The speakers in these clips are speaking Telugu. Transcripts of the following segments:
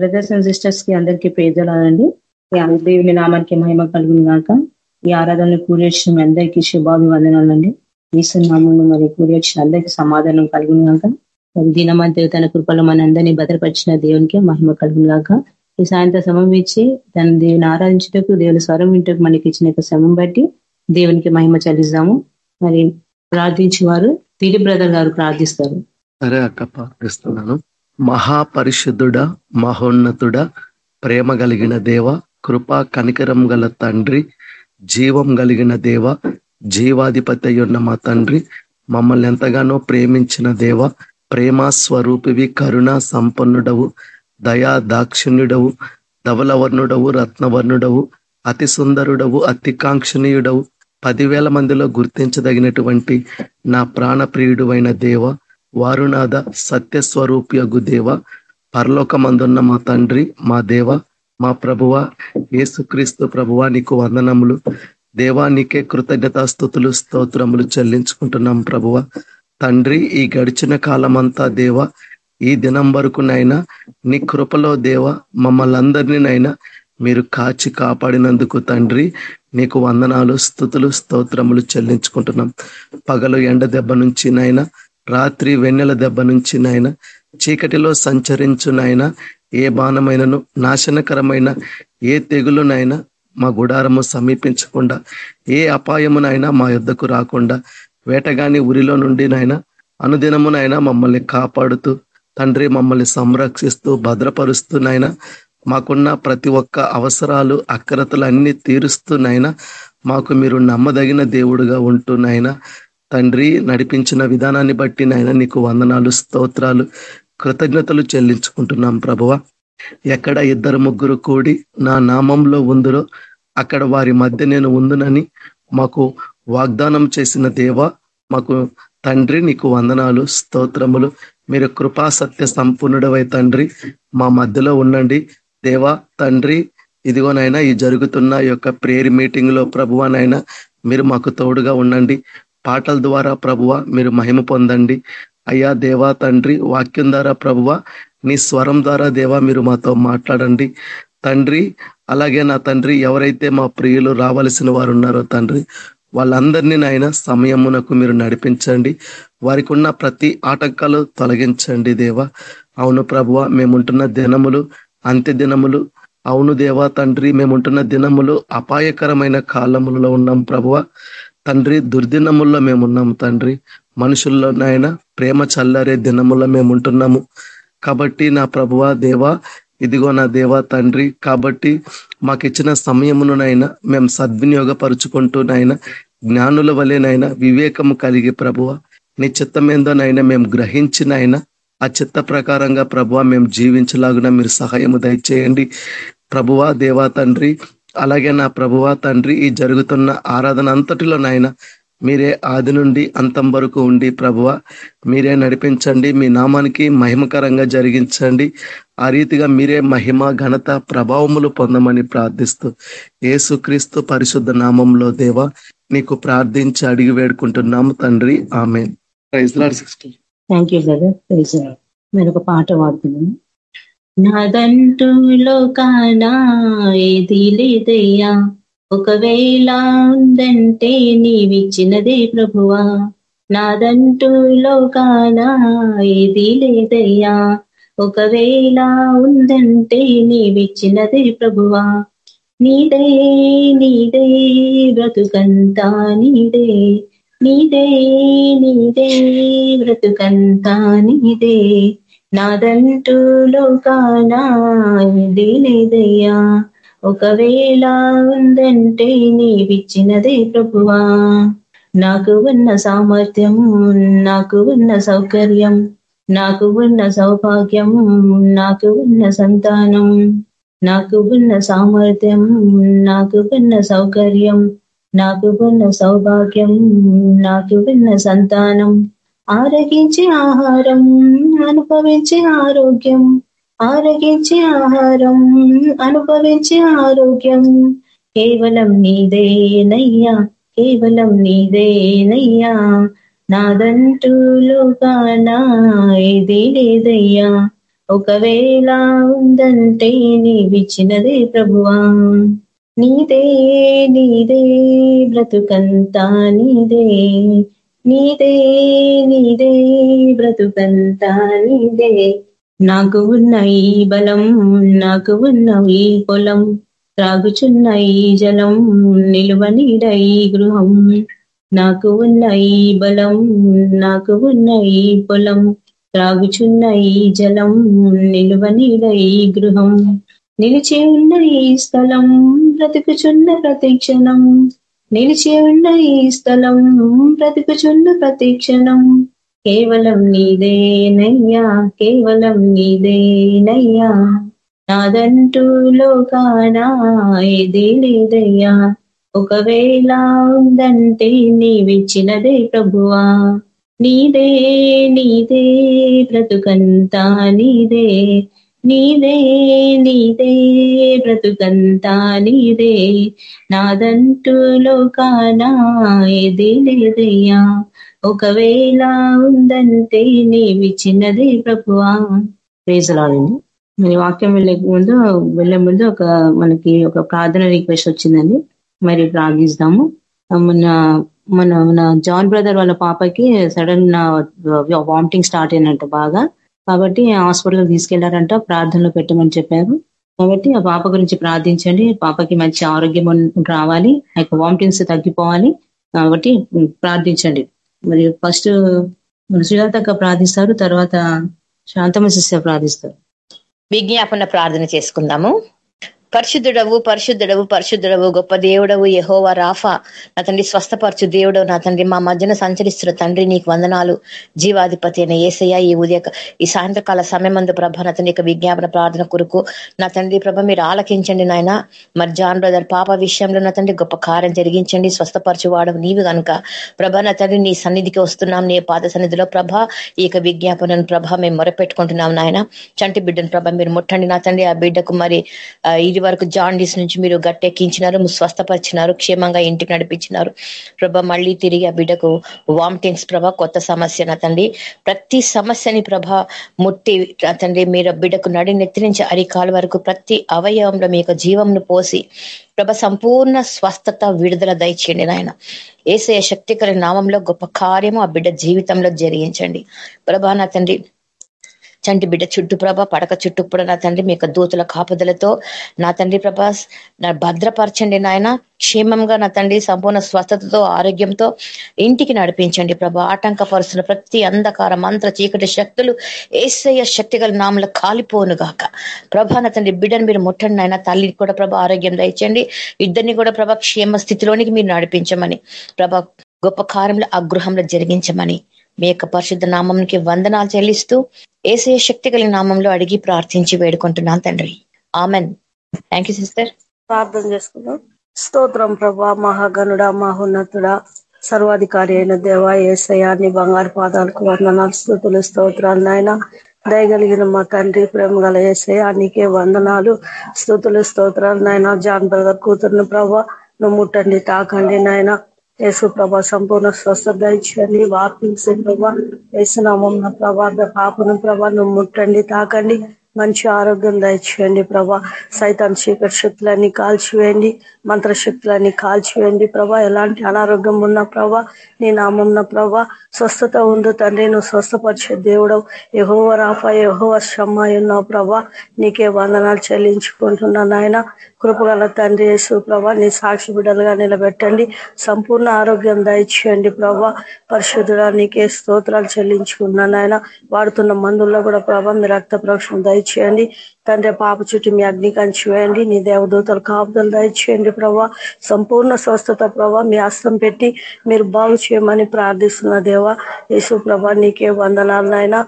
బ్రదర్స్ అండ్ సిస్టర్స్కి అందరికీ పేదలండి దేవుని నామానికి మహిమ కలుగును గాక. ఈ ఆరాధనలు కూరేసిన అందరికీ శుభాభివందనాలండి ఈశ్వనామంలో మరి కూరేసిన అందరికీ సమాధానం కలుగును గాక. మరి తన కృపలో మన అందరినీ భద్రపరిచిన దేవునికి మహిమ కలుగును గాక. ఈ సాయంత్రం సమయం ఇచ్చి తన దేవుని ఆరాధించటకు దేవుని స్వరం వింటకు మనకి ఇచ్చిన సమం బట్టి దేవునికి మహిమ చెల్లిస్తాము. మరి ప్రార్థించి వారు తిరి బ్రదర్ గారు ప్రార్థిస్తారు. సరే అక్క ప్రార్థిస్తున్నాను మహాపరిశుద్ధుడ మహోన్నతుడ ప్రేమ కలిగిన దేవ కృపా కనికరం గల తండ్రి జీవం కలిగిన దేవ జీవాధిపతి ఉన్న మా తండ్రి మమ్మల్ని ఎంతగానో ప్రేమించిన దేవ ప్రేమ స్వరూపివి కరుణ సంపన్నుడవు దయా దాక్షిణ్యుడవు ధవలవర్ణుడవు రత్నవర్ణుడవు అతి సుందరుడవు అతికాంక్షణీయుడవు పదివేల మందిలో గుర్తించదగినటువంటి నా ప్రాణప్రియుడు అయిన దేవ వారునాథ సత్యస్వరూప్యగు దేవ పరలోకమందున్న మా తండ్రి మా దేవ మా ప్రభువ ఏసుక్రీస్తు ప్రభువ నీకు వందనములు. దేవా నీకే కృతజ్ఞతాస్థుతులు స్తోత్రములు చెల్లించుకుంటున్నాం ప్రభువ. తండ్రి ఈ గడిచిన కాలమంతా దేవ ఈ దినం వరకునైనా నీ కృపలో దేవ మమ్మల్ని అందరినీనైనా మీరు కాచి కాపాడినందుకు తండ్రి నీకు వందనాలు స్థుతులు స్తోత్రములు చెల్లించుకుంటున్నాం. పగలు ఎండ దెబ్బ నుంచి నైనా రాత్రి వెన్నెల దెబ్బ నుంచి నాయన చీకటిలో సంచరించు నాయన ఏ బాణమైనను నాశనకరమైన ఏ తెగులునైనా మా గుడారము సమీపించకుండా ఏ అపాయమునైనా మా యుద్ధకు రాకుండా వేటగాని ఉరిలో నుండి నాయన అనుదినమునైనా మమ్మల్ని కాపాడుతూ తండ్రి మమ్మల్ని సంరక్షిస్తూ భద్రపరుస్తూనైనా మాకున్న ప్రతి ఒక్క అవసరాలు అక్రతలు అన్ని తీరుస్తూనైనా మాకు మీరు నమ్మదగిన దేవుడుగా ఉంటూనైనా తండ్రి నడిపించిన విధానాన్ని బట్టి నాయన నీకు వందనాలు స్తోత్రాలు కృతజ్ఞతలు చెల్లించుకుంటున్నాం ప్రభువ. ఎక్కడ ఇద్దరు ముగ్గురు కూడి నా నామంలో ఉందరో అక్కడ వారి మధ్య నేను ఉందునని మాకు వాగ్దానం చేసిన దేవ మాకు తండ్రి నీకు వందనాలు స్తోత్రములు. మీరు కృపా సత్య సంపూర్ణుడవై తండ్రి మా మధ్యలో ఉండండి. దేవా తండ్రి ఇదిగోనైనా ఈ జరుగుతున్న యొక్క ప్రేయర్ మీటింగ్లో ప్రభువనైనా మీరు మాకు తోడుగా ఉండండి. పాటల ద్వారా ప్రభువ మీరు మహిమ పొందండి. అయ్యా దేవా తండ్రి వాక్యం ద్వారా ప్రభువ నీ స్వరం ద్వారా దేవా మీరు మాతో మాట్లాడండి. తండ్రి అలాగే నా తండ్రి ఎవరైతే మా ప్రియులు రావలసిన వారు ఉన్నారో తండ్రి వాళ్ళందరినీ నాయన సమయమునకు మీరు నడిపించండి. వారికి ఉన్న ప్రతి ఆటంకాలు తొలగించండి దేవా. అవును ప్రభువ మేముంటున్న దినములు అంత్య దినములు అవును దేవా తండ్రి మేముంటున్న దినములు అపాయకరమైన కాలములలో ఉన్నాం ప్రభువ. తండ్రి దుర్దినముల్లో మేమున్నాం తండ్రి. మనుషుల్లో నాయన ప్రేమ చల్లారే దినముల్లో మేము ఉంటున్నాము కాబట్టి నా ప్రభువ దేవా ఇదిగో నా దేవా తండ్రి. కాబట్టి మాకు ఇచ్చిన సమయమునైనా మేము సద్వినియోగపరుచుకుంటూనైనా జ్ఞానుల వలెనైనా వివేకము కలిగి ప్రభువ నీ చిత్తమేందోనైనా మేము గ్రహించినైనా ఆ చిత్త ప్రకారంగా ప్రభువ మేము జీవించలాగున మీరు సహాయము దయచేయండి. ప్రభువ దేవా తండ్రి అలాగే నా ప్రభువ తండ్రి ఈ జరుగుతున్న ఆరాధన అంతటిలో నాయన మీరే ఆది నుండి అంతం వరకు ఉండి ప్రభువ మీరే నడిపించండి మీ నామానికి మహిమకరంగా జరిగించండి. ఆ రీతిగా మీరే మహిమ ఘనత ప్రభావములు పొందమని ప్రార్థిస్తూ ఏసుక్రీస్తు పరిశుద్ధ నామంలో దేవ నీకు ప్రార్థించి అడిగి వేడుకుంటున్నాము తండ్రి. ఆమె సిస్టర్ థ్యాంక్ యూ బ్రదర్ మీరు ఒక పాట పాడుతున్నాను. నాదంటూ లోకానా ఏది లేదయ్యా ఒకవేళ ఉందంటే నీవిచ్చినదే ప్రభువా. నాదంటూ లోకానా ఏది లేదయ్యా ఒకవేళ ఉందంటే నీవిచ్చినదే ప్రభువా. నీదే నీదే బ్రతుకంతా నీదే. నీదే నీదే బ్రతుకంతా నీదే. నాదంటూ లోకానా ఇది లేదయ్యా ఒకవేళ ఉందంటే నీవిచ్చినదే ప్రభువా. నాకు ఉన్న సామర్థ్యం నాకు ఉన్న సౌకర్యం నాకు ఉన్న సౌభాగ్యం నాకు ఉన్న సంతానం నాకు ఉన్న సామర్థ్యం నాకు ఉన్న సౌకర్యం నాకు ఉన్న సౌభాగ్యం నాకు ఉన్న సంతానం. ఆరగించే ఆహారం అనుభవించే ఆరోగ్యం. ఆరగించే ఆహారం అనుభవించే ఆరోగ్యం. కేవలం నీదేనయ్యా కేవలం నీదేనయ్యా. నాదంటూ లోకానా ఇది లేదయ్యా. ఒకవేళ ఉందంటే నీవిచ్చినదే ప్రభువా. నీదే నీదే బ్రతుకంతా నీదే. నీదే నీదే బ్రతుకంతా నీదే. నాకు ఉన్న ఈ బలం నాకు ఉన్న ఈ పొలం. త్రాగుచున్న ఈ జలం నిలువ నీడై గృహం. నాకు ఉన్న ఈ బలం నాకు ఉన్న ఈ పొలం. త్రాగుచున్న ఈ జలం నిలువనీడ ఈ గృహం. నిలిచి ఉన్న ఈ స్థలం బ్రతుకుచున్న ప్రతిక్షణం నిలిచి ఉన్న ఈ స్థలం బ్రతుకుచున్న ప్రతిక్షణం కేవలం నీదేనయ్యా కేవలం నీదేనయ్యా నాదంటూ లోకానా ఏది లేదయ్యా. ఒకవేళ ఉందంటే నీవిచ్చినదే ప్రభువా. నీదే నీదే బ్రతుకంతా నీదే. నీదే నీదే బ్రతుకంతా నీదే. నాదంటూ లోకానా ఏది లేదయ్యా. ఒకవేళ ఉందంటే నీవిచ్చినదే ప్రభువా. ప్రేజలాడండి మరి వాక్యం వెళ్ళే ముందు వెళ్ళే ముందు ఒక మనకి ఒక ప్రార్థన రిక్వెస్ట్ వచ్చిందండి. మరి ప్రార్థిస్తాము. మన మన మన జాన్ బ్రదర్ వాళ్ళ పాపకి సడన్ వామిటింగ్ స్టార్ట్ అయినట్టు బాగా. కాబట్టి హాస్పిటల్ తీసుకెళ్ళారంట ప్రార్థనలో పెట్టమని చెప్పారు. కాబట్టి ఆ పాప గురించి ప్రార్థించండి. పాపకి మంచి ఆరోగ్యం రావాలి. ఆ యొక్క వామిటింగ్స్ తగ్గిపోవాలి. కాబట్టి ప్రార్థించండి. మరి ఫస్ట్ సుజాతక్క ప్రార్థిస్తారు తర్వాత శాంతమ శిష్య ప్రార్థిస్తారు. విజ్ఞాపన ప్రార్థన చేసుకుందాము. పరిశుద్ధుడవు పరిశుద్ధుడవు పరిశుద్ధుడవు గొప్ప దేవుడవు యహోవా రాఫా. నా తండ్రి స్వస్థపరచు దేవుడు నా తండ్రి మా మధ్యన సంచరిస్తున్న తండ్రి నీకు వందనాలు. జీవాధిపతి అయిన ఏసయ్య ఈ ఉదయ ఈ సాయంత్రకాల సమయమందు ప్రభ నా తండ్రి విజ్ఞాపన ప్రార్థన కొరకు నా తండ్రి ప్రభ మీరు ఆలకించండి నాయన. మరి జాన్ బ్రదర్ పాప విషయంలో నా తండ్రి గొప్ప కార్యం జరిగించండి స్వస్థపరచువాడు నీవు కనుక ప్రభ నా తండ్రి నీ సన్నిధికి వస్తున్నాం నీ పాద సన్నిధిలో ప్రభ ఈ యొక్క విజ్ఞాపనను ప్రభ మేము మొరపెట్టుకుంటున్నాం నాయన. చంటి బిడ్డను ప్రభ మీరు ముట్టండి నా తండ్రి ఆ బిడ్డకు మరి ఇది ఇది వరకు జాండీస్ నుంచి మీరు గట్టెక్కించినారు స్వస్థపరిచినారు క్షేమంగా ఇంటికి నడిపించినారు. ప్రభ మళ్ళీ తిరిగి ఆ బిడ్డకు వామిటింగ్స్ ప్రభ కొత్త సమస్య నా తండ్రి. ప్రతి సమస్యని ప్రభ ముట్టి తండ్రి మీరు బిడ్డకు నడి నెత్తి నుంచి అరికాల వరకు ప్రతి అవయవంలో మీ యొక్క జీవంను పోసి ప్రభ సంపూర్ణ స్వస్థత విడుదల దయచేయండి నాయన. ఏసయ శక్తికర నామంలో గొప్ప కార్యము ఆ బిడ్డ జీవితంలో జరిగించండి. ప్రభా నా తండ్రి చంటి బిడ్డ చుట్టూ ప్రభ పడక చుట్టూ కూడా నా తండ్రి మీ యొక్క దూతుల కాపుదలతో నా తండ్రి ప్రభాస్ నా భద్రపరచండి నాయన. క్షేమంగా నా తండ్రి సంపూర్ణ స్వస్థతతో ఆరోగ్యంతో ఇంటికి నడిపించండి ప్రభా. ఆటంకపరుస్తున్న ప్రతి అంధకార మంత్ర చీకటి శక్తులు ఏసయ్య శక్తి గల నామలు కాలిపోనుగాక ప్రభా నా తండ్రి బిడ్డను మీరు ముట్టండి నాయన. తల్లిని కూడా ప్రభ ఆరోగ్యం దయచండి. ఇద్దరిని కూడా ప్రభ క్షేమ స్థితిలోనికి మీరు నడిపించమని. ప్రభ గొప్ప కార్యంలో ఆ గృహంలో జరిగించమని. మీ యొక్క పరిశుద్ధ నామంకి వందనాలు చెల్లిస్తూ ఏసే శక్తి కలిగిన నామంలో అడిగి ప్రార్థించి వేడుకుంటున్నాను తండ్రి. ఆమెన్. థ్యాంక్ యూ సిస్టర్ ప్రార్థన చేసుకుందాం. స్తోత్రం ప్రభా మహాగనుడ మహోన్నతుడ సర్వాధికారి అయిన దేవ ఏసయాన్ని బంగారు పాదాలకు వందనాలు స్థుతులు స్తోత్రాలు నాయన. దయగలిగిన మా తండ్రి ప్రేమ గల ఏసయ నీకే వందనాలు స్థుతులు స్తోత్రాలు నాయన. జాన్ బ్రదర్ కూతురుని ప్రభా నువ్వు ముట్టండి తాకండి నాయన. యేసు ప్రభా సంపూర్ణ స్వస్థత ఇచ్చండి వాకింగ్స్ ప్రభా వేసునామం ప్రభా పాపను ప్రభా నువ్వు ముట్టండి తాకండి మంచి ఆరోగ్యం దయచేయండి ప్రభా. సైతాన్ చీకటి శక్తులన్నీ కాల్చివేయండి మంత్రశక్తులన్నీ కాల్చివేయండి ప్రభా. ఎలాంటి అనారోగ్యం ఉన్న ప్రభా నీ నామం ప్రభా స్వస్థత ఉందో తండ్రి. నువ్వు స్వస్థపరిచే దేవుడవు. ఎహోవ రాఫ ఎహోవ శమ్మ ఉన్నావు ప్రభా. నీకే వందనాలు చెల్లించుకుంటున్నా నాయన. కృపగల తండ్రి యేసు ప్రభా నీ సాక్షి బిడ్డలుగా నిలబెట్టండి. సంపూర్ణ ఆరోగ్యం దయచేయండి ప్రభా. పరిశుద్ధుడా నీకే స్తోత్రాలు చెల్లించుకున్నాను నాయన. వాడుతున్న మందుల్లో కూడా ప్రభా మీ రక్త ప్రోక్షణ దయచేయండి తండ్రి పాప చుట్టూ మీ అగ్ని కంచి వేయండి నీ దేవదూతలు కాపుదలు దయచేయండి ప్రభా. సంపూర్ణ స్వస్థత ప్రభా మీ అస్తం పెట్టి మీరు బాగు చేయమని ప్రార్థిస్తున్న దేవా. యేసు ప్రభా నీకే వందనాలు నాయన.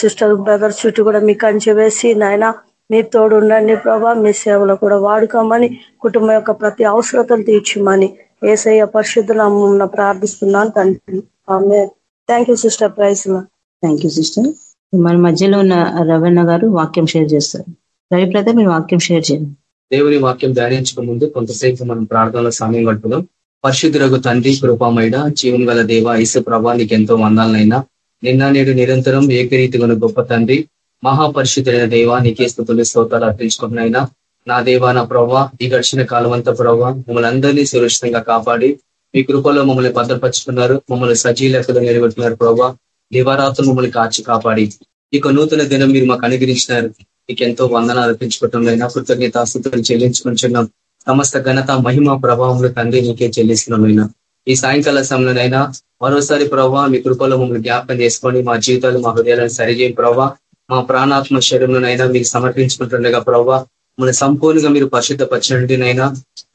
సిస్టర్ బ్రదర్ చుట్టూ కూడా మీ కంచె వేసి నాయన మీ తోడు ఉండండి ప్రభా. మీ సేవలో కూడా వాడుకోమని కుటుంబం యొక్క ప్రతి అవసరతలు తీర్చమని ఏసయ్య పరిశుద్ధుల ప్రార్థిస్తున్నాను తండ్రి. Thank you sister. Praise thank you sister. మన మధ్యలో ఉన్న రవణ గారు వాక్యం షేర్ చేస్తారు. రవి బ్రదర్ మీరు వాక్యం షేర్ చేయండి. దేవుని వాక్యం ధ్యానించక ముందు కొంతసేపు మనం ప్రార్థనలో సమయం గడుపుదాం. పరిశుద్ధులకు తండ్రి కృపమైన జీవం గల దేవ ఐసు ప్రభా నీకు ఎంతో వందాలనైనా. నిన్న నేడు నిరంతరం ఏకరీతిగా గొప్ప తండ్రి మహాపరిశుద్ధైన దేవ నీకే స్థుతులు స్తోతాలు అర్పించుకుంటున్నాయినా. నా దేవ నా ప్రభా ఈ గడిచిన కాలం అంతా ప్రవ్వ మమ్మల్ని అందరినీ సురక్షితంగా కాపాడి మీ కృపలో మమ్మల్ని భద్రపరుచుకున్నారు మమ్మల్ని సజీలకులు నిలబెడుతున్నారు ప్రవ్వ దివారాత్రులు మమ్మల్ని కాచి కాపాడి ఇక నూతన దినం మీరు మాకు అనుగ్రహించినారు. మీకు ఎంతో వందన అర్పించుకోవటంలో కృతజ్ఞతాస్తుతులు చెల్లించుకుంటున్నాం సమస్త ఘనత మహిమ ప్రభావంలో తండ్రి నీకే చెల్లిస్తున్నామైనా ఈ సాయంకాల సమయంలోనైనా మరోసారి ప్రభావ మీ కృపలో మమ్మల్ని జ్ఞాపకం చేసుకొని మా జీవితాలు మా హృదయాలను సరిచేయం ప్రభావ మా ప్రాణాత్మ శరీరంలోనైనా మీకు సమర్పించుకుంటుండగా ప్రభావ మన సంపూర్ణంగా మీరు పరిశుద్ధపరచండి నైనా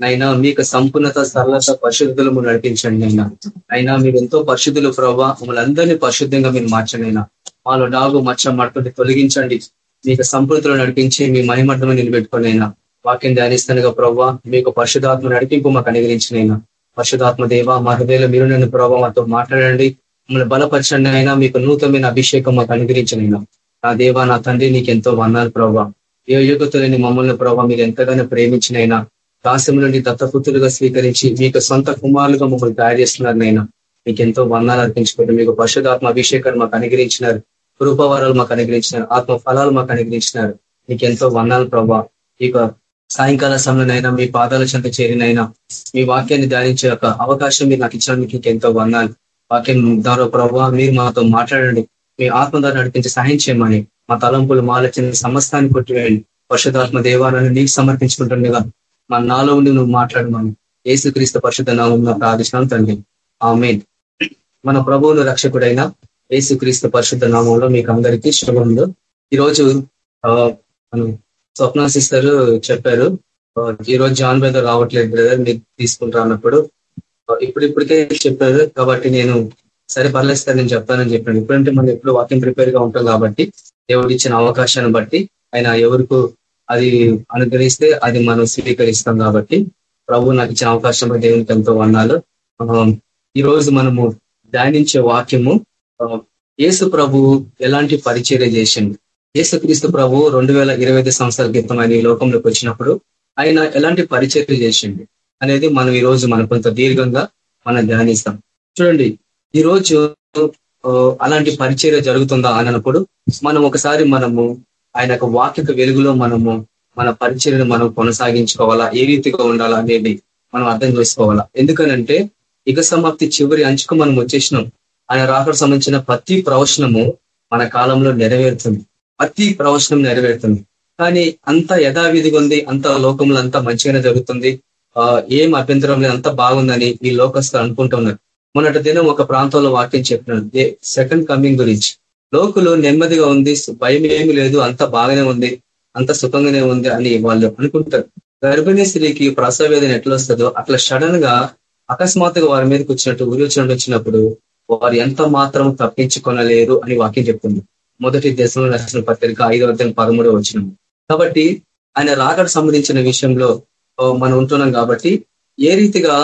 నైనా మీకు సంపూర్ణత సరళత పరిశుద్ధులు నడిపించండి అయినా. అయినా మీరు ఎంతో పరిశుద్ధులు ప్రభావ మమ్మల్ని అందరినీ పరిశుద్ధంగా మీరు మార్చండి అయినా. వాళ్ళు నాగు మచ్చ మట్టుని తొలగించండి. మీకు సంపూర్ణతలో నడిపించి మీ మహిమడ్డము నిలబెట్టుకోండి అయినా. వాక్యం ధ్యానిస్తానుగా ప్రభావ మీకు పరిశుధాత్మ నడిపింపు మాకు అనుగ్రహించినైనా పరిశుధాత్మ దేవ మా హృదయంలో మీరు నన్ను ప్రభావ మాతో మాట్లాడండి. మమ్మల్ని బలపరచండి అయినా మీకు నూతనమైన అభిషేకం మాకు అనుగ్రహించినైనా నా దేవ నా తండ్రి నీకు ఎంతో వన్నారు ప్రభావ ఏ యుగతులని మమ్మల్ని ప్రభావ మీరు ఎంతగానో ప్రేమించినైనా దాసం నుండి దత్తపుత్రులుగా స్వీకరించి మీకు సొంత కుమారులుగా మమ్మల్ని తయారు చేస్తున్నారు నైనా మీకు ఎంతో వర్ణాలు అర్పించుకోండి మీకు పరిశుధాత్మ అభిషేకాన్ని మాకు అనుగ్రహించినారు. రూపవరాలు మాకు అనుగ్రహించినారు. ఆత్మ ఫలాలు మాకు అనుగ్రహించినారు. మీకు ఎంతో వర్ణాలు ప్రభావ ఇక సాయంకాల సమయంలోనైనా మీ పాదాల చెంత చేరినైనా మీ వాక్యాన్ని ధ్యానించే ఒక అవకాశం మీరు నాకు ఇచ్చిన మీకు ఎంతో వర్ణాలు వాక్యం ద్వారా ప్రభావ మీరు మాతో మాట్లాడండి. మీ ఆత్మ ద్వారా నడిపించి సహాయం చేయమని మా తలంపులు మాలచిన సమస్తాన్ని కొట్టివేయండి. పరిశుధాత్మ దేవాలను నీకు సమర్పించుకుంటుండగా మా నాలో ఉండి నువ్వు మాట్లాడమని. ఏసుక్రీస్తు పరిశుద్ధ నామం ప్రార్థించినాం తండ్రి. ఆమె మన ప్రభువును రక్షకుడైన ఏసుక్రీస్తు పరిశుద్ధ నామంలో మీకు అందరికీ శుభములు. ఈరోజు మనం స్వప్న సిస్టర్ చెప్పారు ఈరోజు జాన్ బ్రదర్ రావట్లేదు బ్రదర్ మీరు తీసుకుంటారు అన్నప్పుడు ఇప్పుడు చెప్పారు కాబట్టి నేను సరే పర్లేదు నేను చెప్తానని చెప్పాను ఇప్పుడంటే మనం ఎప్పుడు వాకింగ్ ప్రిపేర్గా ఉంటాం కాబట్టి దేవుడు ఇచ్చిన అవకాశాన్ని బట్టి ఆయన ఎవరికి అది అనుగ్రహిస్తే అది మనం స్వీకరిస్తాం కాబట్టి ప్రభు నాకు ఇచ్చిన అవకాశం దేవునికి ఎంతో వన్నాలు ఈ రోజు మనము ధ్యానించే వాక్యము యేసు ప్రభు ఎలాంటి పరిచర్య చేసింది యేసుక్రీస్తు ప్రభు రెండు వేల ఇరవై ఐదు సంవత్సరాల క్రితం ఆయన ఈ లోకంలోకి వచ్చినప్పుడు ఆయన ఎలాంటి పరిచర్య చేసింది అనేది మనం ఈ రోజు మనం కొంత దీర్ఘంగా మనం ధ్యానిస్తాం. చూడండి ఈ రోజు అలాంటి పరిచర్య జరుగుతుందా అన్నప్పుడు మనం ఒకసారి మనము ఆయన యొక్క వాక్యక వెలుగులో మనము మన పరిచర్యను మనం కొనసాగించుకోవాలా? ఏ రీతిగా ఉండాలా అనేది మనం అర్థం చేసుకోవాలా? ఎందుకనంటే యుగ సమాప్తి చివరి అంచుకు మనం వచ్చేసినాం. ఆయన రాకడ సంబంధించిన ప్రతి ప్రవచనము మన కాలంలో నెరవేరుతుంది. ప్రతి ప్రవచనం నెరవేరుతుంది. కానీ అంత యథావిధిగా ఉంది అంత లోకంలో అంతా మంచిగానే జరుగుతుంది. ఏం అభ్యంతరం లేదు అంత బాగుందని ఈ లోకస్తులు అనుకుంటున్నారు మొన్నటి దినం ఒక ప్రాంతంలో వాక్యం చెప్పినాను సెకండ్ కమింగ్ గురించి. లోకులు నెమ్మదిగా ఉంది భయం ఏమి లేదు అంత బాగానే ఉంది అంత సుఖంగానే ఉంది అని వాళ్ళు అనుకుంటారు. గర్భిణీ స్త్రీకి ప్రసవ వేదన ఎట్లా వస్తుందో అట్లా సడన్గా అకస్మాత్తుగా వారి మీదకి వచ్చినట్టు ఉరి వచ్చినట్టు వచ్చినప్పుడు వారు ఎంత మాత్రం తప్పించుకొనలేరు అని వాక్యం చెప్తుంది. మొదటి దేశంలో రాసిన పత్రిక ఐదో అధ్యాయం పదమూడో వచ్చిన కాబట్టి ఆయన రాకడ సంబంధించిన విషయంలో మనం ఉంటున్నాం కాబట్టి ఏ రీతిగా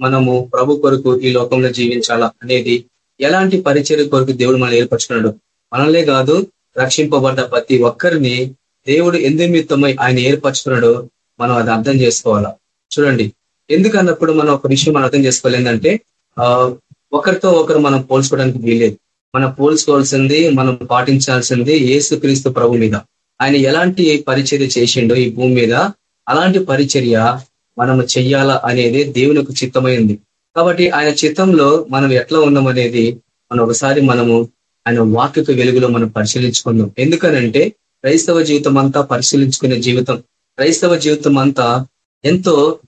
మనము ప్రభు కొరకు ఈ లోకంలో జీవించాలా అనేది ఎలాంటి పరిచయ కొరకు దేవుడు మనం ఏర్పరచుకున్నాడు? మనలే కాదు రక్షింపబడ్డ ప్రతి ఒక్కరిని దేవుడు ఎందుమిత్తమై ఆయన ఏర్పరచుకున్నాడో మనం అది అర్థం చేసుకోవాలా? చూడండి ఎందుకన్నప్పుడు మనం ఒక విషయం మనం అర్థం చేసుకోలేదంటే ఒకరితో ఒకరు మనం పోల్చుకోవడానికి వీలేదు మనం పోల్చుకోవాల్సింది మనం పాటించాల్సింది ఏసుక్రీస్తు ప్రభు మీద. ఆయన ఎలాంటి పరిచర్య చేసిండో ఈ భూమి మీద అలాంటి పరిచర్య మనము చెయ్యాలా అనేది దేవునికి చిత్తమైంది. కాబట్టి ఆయన చిత్తంలో మనం ఎట్లా ఉన్నాం అనేది మనం ఒకసారి మనము ఆయన వాక్యక వెలుగులో మనం పరిశీలించుకుందాం. ఎందుకనంటే క్రైస్తవ జీవితం అంతా పరిశీలించుకునే జీవితం. క్రైస్తవ జీవితం అంతా ఎంతో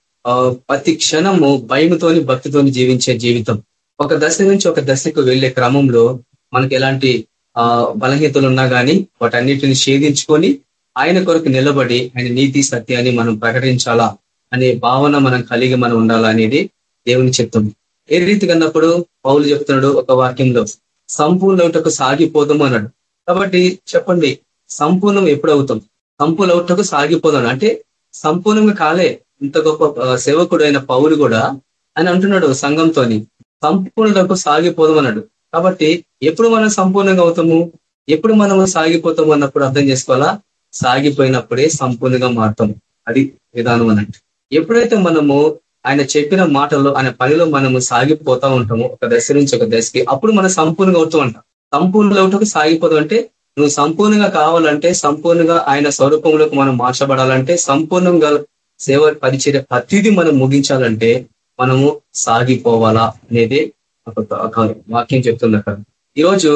ప్రతి క్షణము భయంతోని భక్తితోని జీవించే జీవితం. ఒక దశ నుంచి ఒక దశకు వెళ్ళే క్రమంలో మనకి ఎలాంటి ఆ బలహీతలు ఉన్నా కానీ వాటన్నిటిని షేధించుకొని ఆయన కొరకు నిలబడి ఆయన నీతి సత్యాన్ని మనం ప్రకటించాలా? అనే భావన మనం కలిగి మనం ఉండాలనేది దేవుని చెప్తాం ఏ రీతిగా అన్నప్పుడు పౌలు చెప్తున్నాడు ఒక వాక్యంలో సంపూర్ణ సాగిపోదాం అన్నాడు. కాబట్టి చెప్పండి సంపూర్ణం ఎప్పుడు అవుతాం సంపూర్ణ అవుటకు సాగిపోదాం. అంటే సంపూర్ణంగా కాలే ఇంత గొప్ప సేవకుడు అయిన పౌరు కూడా అని అంటున్నాడు సంఘంతోని. సంపూర్ణకు సాగిపోదాం అన్నాడు. కాబట్టి ఎప్పుడు మనం సంపూర్ణంగా అవుతాము? ఎప్పుడు మనము సాగిపోతాము అన్నప్పుడు అర్థం చేసుకోవాలా? సాగిపోయినప్పుడే సంపూర్ణంగా మారుతాం. అది విధానం అన్నట్టు. ఎప్పుడైతే మనము ఆయన చెప్పిన మాటల్లో ఆయన పనిలో మనము సాగిపోతా ఉంటాము ఒక దశ నుంచి ఒక దశకి అప్పుడు మనం సంపూర్ణంగా అవుతూ ఉంటాం. సంపూర్ణ ఒకటి సాగిపోతాం అంటే నువ్వు సంపూర్ణంగా కావాలంటే సంపూర్ణంగా ఆయన స్వరూపంలోకి మనం మార్చబడాలంటే సంపూర్ణంగా సేవ పరిచర్య ప్రతిదీ మనం ముగించాలంటే మనము సాగిపోవాలా అనేది ఒక వాక్యం చెప్తుంది అక్కడ ఈరోజు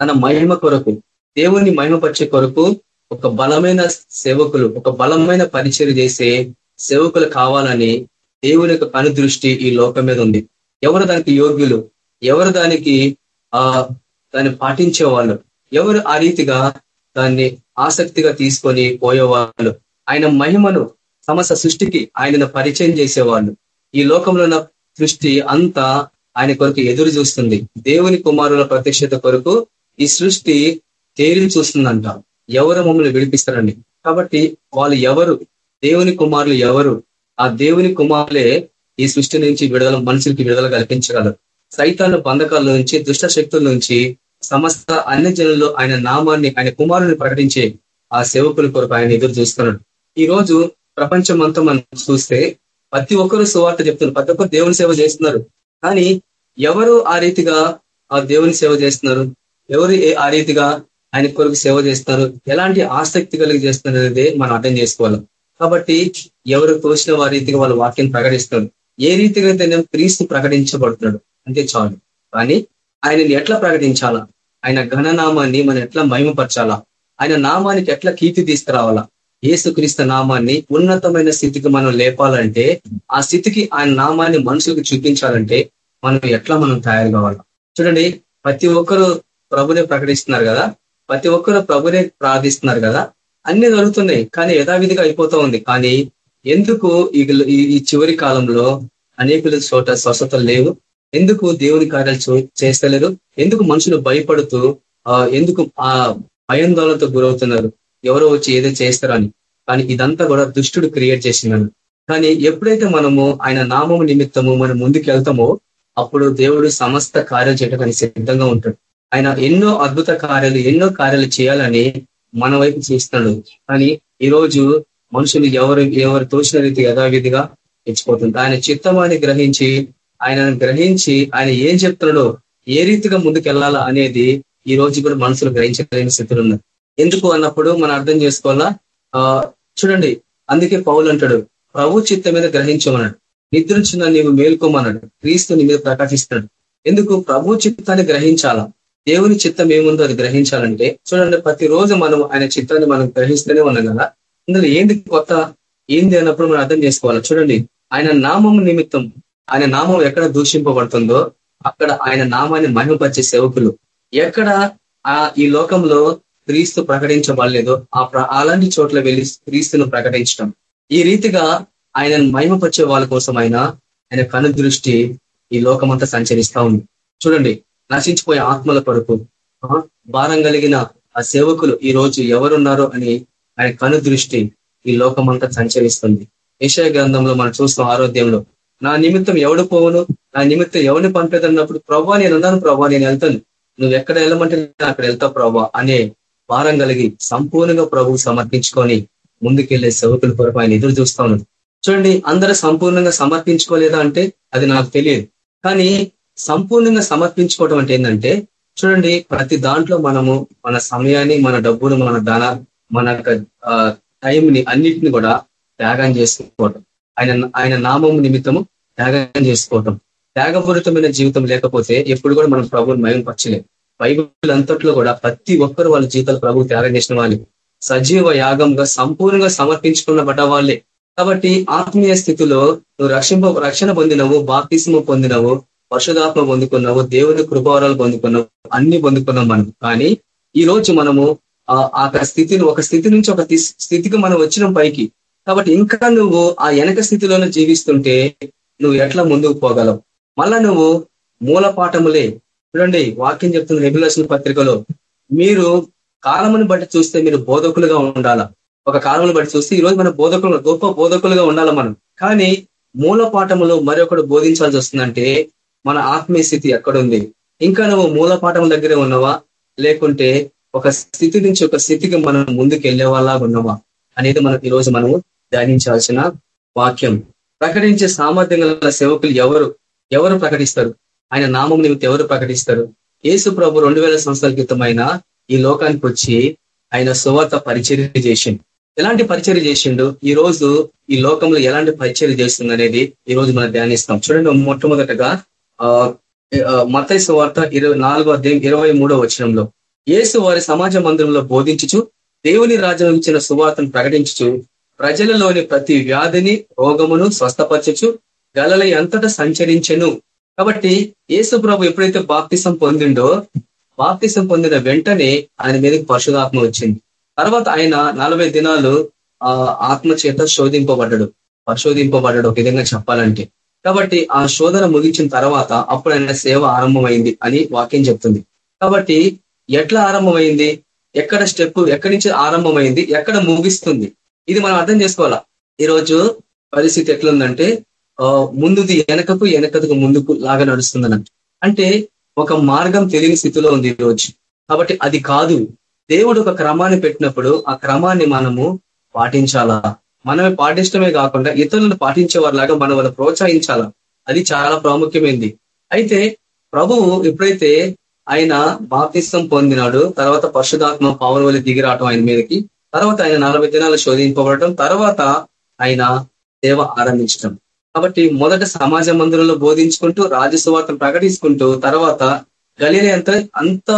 తన మహిమ కొరకు దేవుని మహిమపరిచే కొరకు ఒక బలమైన సేవకులు ఒక బలమైన పరిచయం చేసే సేవకులు కావాలని దేవుని యొక్క కనుదృష్టి ఈ లోకం మీద ఉంది. ఎవరు దానికి యోగ్యులు? ఎవరు దానికి ఆ దాన్ని పాటించే వాళ్ళు ఎవరు ఆ రీతిగా దాన్ని ఆసక్తిగా తీసుకొని పోయేవాళ్ళు? ఆయన మహిమను సమస్త సృష్టికి ఆయనను పరిచయం చేసేవాళ్ళు. ఈ లోకంలో ఉన్న సృష్టి అంతా ఆయన కొరకు ఎదురు చూస్తుంది. దేవుని కుమారుల ప్రత్యక్షత కొరకు ఈ సృష్టి తేలి చూస్తుందంట. ఎవరు మమ్మల్ని విడిపిస్తారండి? కాబట్టి వాళ్ళు ఎవరు దేవుని కుమారులు ఎవరు? ఆ దేవుని కుమారులే ఈ సృష్టి నుంచి విడుదల మనుషులకి విడుదల కల్పించగలరు. సైతాన్ని బంధకాల నుంచి దుష్ట శక్తుల నుంచి సమస్త అన్ని జనుల్లో ఆయన నామాన్ని ఆయన కుమారుని ప్రకటించే ఆ సేవకుల కొరకు ఆయన ఎదురు చూస్తున్నాడు. ఈ రోజు ప్రపంచం అంతా మనం చూస్తే ప్రతి ఒక్కరు సువార్త చెప్తున్నారు. ప్రతి ఒక్కరు దేవుని సేవ చేస్తున్నారు. కానీ ఎవరు ఆ రీతిగా ఆ దేవుని సేవ చేస్తున్నారు? ఎవరు ఆ రీతిగా ఆయన కొరకు సేవ చేస్తున్నారు? ఎలాంటి ఆసక్తి కలిగి చేస్తున్నారు అనేది మనం అర్థం చేసుకోవాలి. కాబట్టి ఎవరు తోచిన వారి రీతిగా వాళ్ళు వాక్యం ప్రకటిస్తారు ఏ రీతిగా అయితే క్రీస్తు ప్రకటించబడుతున్నాడు అంతే చాలు. కానీ ఆయనని ఎట్లా ప్రకటించాలా? ఆయన ఘననామాన్ని మనం ఎట్లా మహిమపరచాలా? ఆయన నామానికి ఎట్లా కీర్తి తీసుకురావాలా? ఏసుక్రీస్తు నామాన్ని ఉన్నతమైన స్థితికి మనం లేపాలంటే ఆ స్థితికి ఆయన నామాన్ని మనుషులకు చూపించాలంటే మనం ఎట్లా మనం తయారు కావాలా? చూడండి ప్రతి ఒక్కరు ప్రభునే ప్రకటిస్తున్నారు కదా? ప్రతి ఒక్కరు ప్రభునే ప్రార్థిస్తున్నారు కదా? అన్ని జరుగుతున్నాయి కానీ యథావిధిగా అయిపోతూ ఉంది. కానీ ఎందుకు ఈ చివరి కాలంలో అనేకుల చోట స్వస్థతలు లేవు? ఎందుకు దేవుని కార్యాలు చేస్తలేరు? ఎందుకు మనుషులు భయపడుతూ ఎందుకు ఆ భయాందోళనతో గురవుతున్నారు? ఎవరో వచ్చి ఏదో చేస్తారని. కానీ ఇదంతా కూడా దుష్టుడు క్రియేట్ చేసినాను కానీ ఎప్పుడైతే మనము ఆయన నామము నిమిత్తము మనం ముందుకు వెళ్తామో అప్పుడు దేవుడు సమస్త కార్యాలు చేయడానికి సిద్ధంగా ఉంటాడు. ఆయన ఎన్నో అద్భుత కార్యాలు ఎన్నో కార్యాలు చేయాలని మన వైపు చూస్తాడు. కానీ ఈరోజు మనుషులు ఎవరు ఎవరు తోచిన రీతి యథావిధిగా ఇచ్చిపోతుంది ఆయన చిత్తమాన్ని గ్రహించి ఆయనను గ్రహించి ఆయన ఏం చెప్తున్నాడో ఏ రీతిగా ముందుకెళ్ళాలా అనేది ఈ రోజు కూడా మనసులు గ్రహించలేని స్థితిలో ఉన్నారు. ఎందుకు అన్నప్పుడు మనం అర్థం చేసుకోవాలా? చూడండి అందుకే పౌలు అంటాడు ప్రభు చిత్తం మీద గ్రహించమన్నాడు. నిద్రించిన నీవు మేల్కోమన్నాడు. క్రీస్తు నీ మీద ప్రకాశిస్తున్నాడు ఎందుకు? ప్రభు చిత్తాన్ని గ్రహించాలా? దేవుని చిత్తం ఏముందో అది గ్రహించాలంటే చూడండి ప్రతిరోజు మనం ఆయన చిత్తాన్ని మనం గ్రహిస్తూనే ఉన్నాం కదా. ఇందులో ఏంది కొత్త? ఏంది అన్నప్పుడు మనం అర్థం చేసుకోవాలి. చూడండి ఆయన నామం నిమిత్తం ఆయన నామం ఎక్కడ దూషింపబడుతుందో అక్కడ ఆయన నామాన్ని మహిమపరిచే సేవకులు. ఎక్కడ ఆ ఈ లోకంలో క్రీస్తు ప్రకటించబడలేదో ఆ అలాంటి చోట్ల వెళ్ళి క్రీస్తును ప్రకటించడం. ఈ రీతిగా ఆయనను మహిమపరిచే వాళ్ళ కోసం ఆయన ఆయన కను దృష్టి ఈ లోకమంతా సంచరిస్తా ఉంది. చూడండి నశించిపోయే ఆత్మల కొరకు భారం కలిగిన ఆ సేవకులు ఈ రోజు ఎవరున్నారో అని ఆయన కను దృష్టి ఈ లోకమంతా సంచరిస్తుంది. ఏషయ గ్రంథంలో మనం చూస్తాం ఆరోగ్యంలో నా నిమిత్తం ఎవడు పోవును? నా నిమిత్తం ఎవరిని పంపేదన్నప్పుడు ప్రభా నేను ఉన్నాను ప్రభా నేను వెళ్తాను. నువ్వు ఎక్కడ వెళ్ళమంటే అక్కడ వెళ్తావు ప్రభా అనే భారం కలిగి సంపూర్ణంగా ప్రభు సమర్పించుకొని ముందుకెళ్ళే సేవకుల కొరకు ఆయన ఎదురు చూస్తా చూడండి అందరూ సంపూర్ణంగా సమర్పించుకోలేదా అంటే అది నాకు తెలియదు. కానీ సంపూర్ణంగా సమర్పించుకోవడం అంటే ఏంటంటే చూడండి ప్రతి దాంట్లో మనము మన సమయాన్ని మన డబ్బును మన ధన మన టైంని అన్నిటిని కూడా త్యాగం చేసుకోవటం. ఆయన ఆయన నామం నిమిత్తము త్యాగం చేసుకోవటం. త్యాగపూరితమైన జీవితం లేకపోతే ఎప్పుడు కూడా మనం ప్రభుని మయం పచ్చలేదు బైబిల్ అంతట్లో కూడా ప్రతి ఒక్కరు వాళ్ళ జీవితాలు ప్రభు త్యాగం చేసిన వాళ్ళు. సజీవ యాగంగా సంపూర్ణంగా సమర్పించుకున్న వాళ్ళే. కాబట్టి ఆత్మీయ స్థితిలో నువ్వు రక్షింప రక్షణ పొందినవు బాప్తిసము పొందినవు పరిశుధాత్మ పొందుకున్నావు దేవుని కృపావరాలు పొందుకున్నావు అన్ని పొందుకున్నాం మనం. కానీ ఈ రోజు మనము ఆ స్థితిని ఒక స్థితి నుంచి ఒక స్థితికి మనం వచ్చిన పైకి. కాబట్టి ఇంకా నువ్వు ఆ వెనక స్థితిలోనే జీవిస్తుంటే నువ్వు ఎట్లా ముందుకు పోగలవు? మళ్ళా నువ్వు మూల పాఠములే చూడండి వాక్యం చెప్తున్న రెగ్యులేషన్ పత్రికలో. మీరు కాలమును బట్టి చూస్తే మీరు బోధకులుగా ఉండాలా? ఒక కాలమును బట్టి చూస్తే ఈ రోజు మన బోధకులు గొప్ప బోధకులుగా ఉండాలి మనం? కానీ మూల పాఠములో మరొకడు బోధించాల్సి వస్తుందంటే మన ఆత్మీయ స్థితి ఎక్కడుంది? ఇంకా నువ్వు మూల పాఠం దగ్గరే ఉన్నవా? లేకుంటే ఒక స్థితి నుంచి ఒక స్థితికి మనం ముందుకు వెళ్ళే ఉన్నావా? అనేది మనకు ఈరోజు మనము ధ్యానించాల్సిన వాక్యం. ప్రకటించే సామర్థ్యం గల సేవకులు ఎవరు? ఎవరు ప్రకటిస్తారు? ఆయన నామం నిమిత్తం ఎవరు ప్రకటిస్తారు? యేసు ప్రభు రెండు వేల సంవత్సరాల క్రితమైన ఈ లోకానికి వచ్చి ఆయన సువార్త పరిచర్య చేసిండు. ఎలాంటి పరిచర్య చేసిండు? ఈ రోజు ఈ లోకంలో ఎలాంటి పరిచర్య చేస్తుంది అనేది ఈ రోజు మనం ధ్యానిస్తాం. చూడండి మొట్టమొదటగా ఆ మతై సువార్త ఇరవై నాలుగో అధ్యాయం ఇరవై మూడో వచనంలో యేసు వారి సమాజ మందిరంలో బోధించుచు దేవుని రాజ్యం ఇచ్చిన సువార్తను ప్రకటించుచు ప్రజలలోని ప్రతి వ్యాధిని రోగమును స్వస్థపరచచ్చు గలల ఎంతట సంచరించెను. కాబట్టి యేసు ప్రభు ఎప్పుడైతే బాప్తిసం పొందిండో బాప్తిసం పొందిన వెంటనే ఆయన మీదకి పరిశుధాత్మ వచ్చింది. తర్వాత ఆయన నలభై దినాలు ఆ ఆత్మ చేత శోధింపబడ్డాడు. పరిశోధింపబడ్డాడు ఒక విధంగా చెప్పాలంటే. కాబట్టి ఆ శోధన ముగించిన తర్వాత అప్పుడు ఆయన సేవ ఆరంభమైంది అని వాక్యం చెప్తుంది. కాబట్టి ఎట్లా ఆరంభమైంది? ఎక్కడ స్టెప్ ఎక్కడి నుంచి ఆరంభమైంది? ఎక్కడ ముగిస్తుంది? ఇది మనం అర్థం చేసుకోవాలా? ఈరోజు పరిస్థితి ఎట్లుందంటే ముందుది వెనకకు వెనకకు ముందుకు లాగా నడుస్తుందన్నట్టు అంటే ఒక మార్గం తెలియని స్థితిలో ఉంది ఈరోజు. కాబట్టి అది కాదు. దేవుడు ఒక క్రమాన్ని పెట్టినప్పుడు ఆ క్రమాన్ని మనము పాటించాలా? మనమే పాటించడమే కాకుండా ఇతరులను పాటించే వారిలాగా మనం వాళ్ళు ప్రోత్సహించాల? అది చాలా ప్రాముఖ్యమైంది. అయితే ప్రభువు ఎప్పుడైతే ఆయన బాప్తిష్టం పొందినాడు తర్వాత పశుధాత్మ పవన్ వల్ల దిగిరావటం ఆయన మీదకి తర్వాత ఆయన నలభై దినాలు శోధింపబడటం తర్వాత ఆయన సేవ ఆరంభించడం కాబట్టి మొదట సమాజ మందిరంలో బోధించుకుంటూ రాజసువార్తను ప్రకటించుకుంటూ తర్వాత గలీలే అంత అంత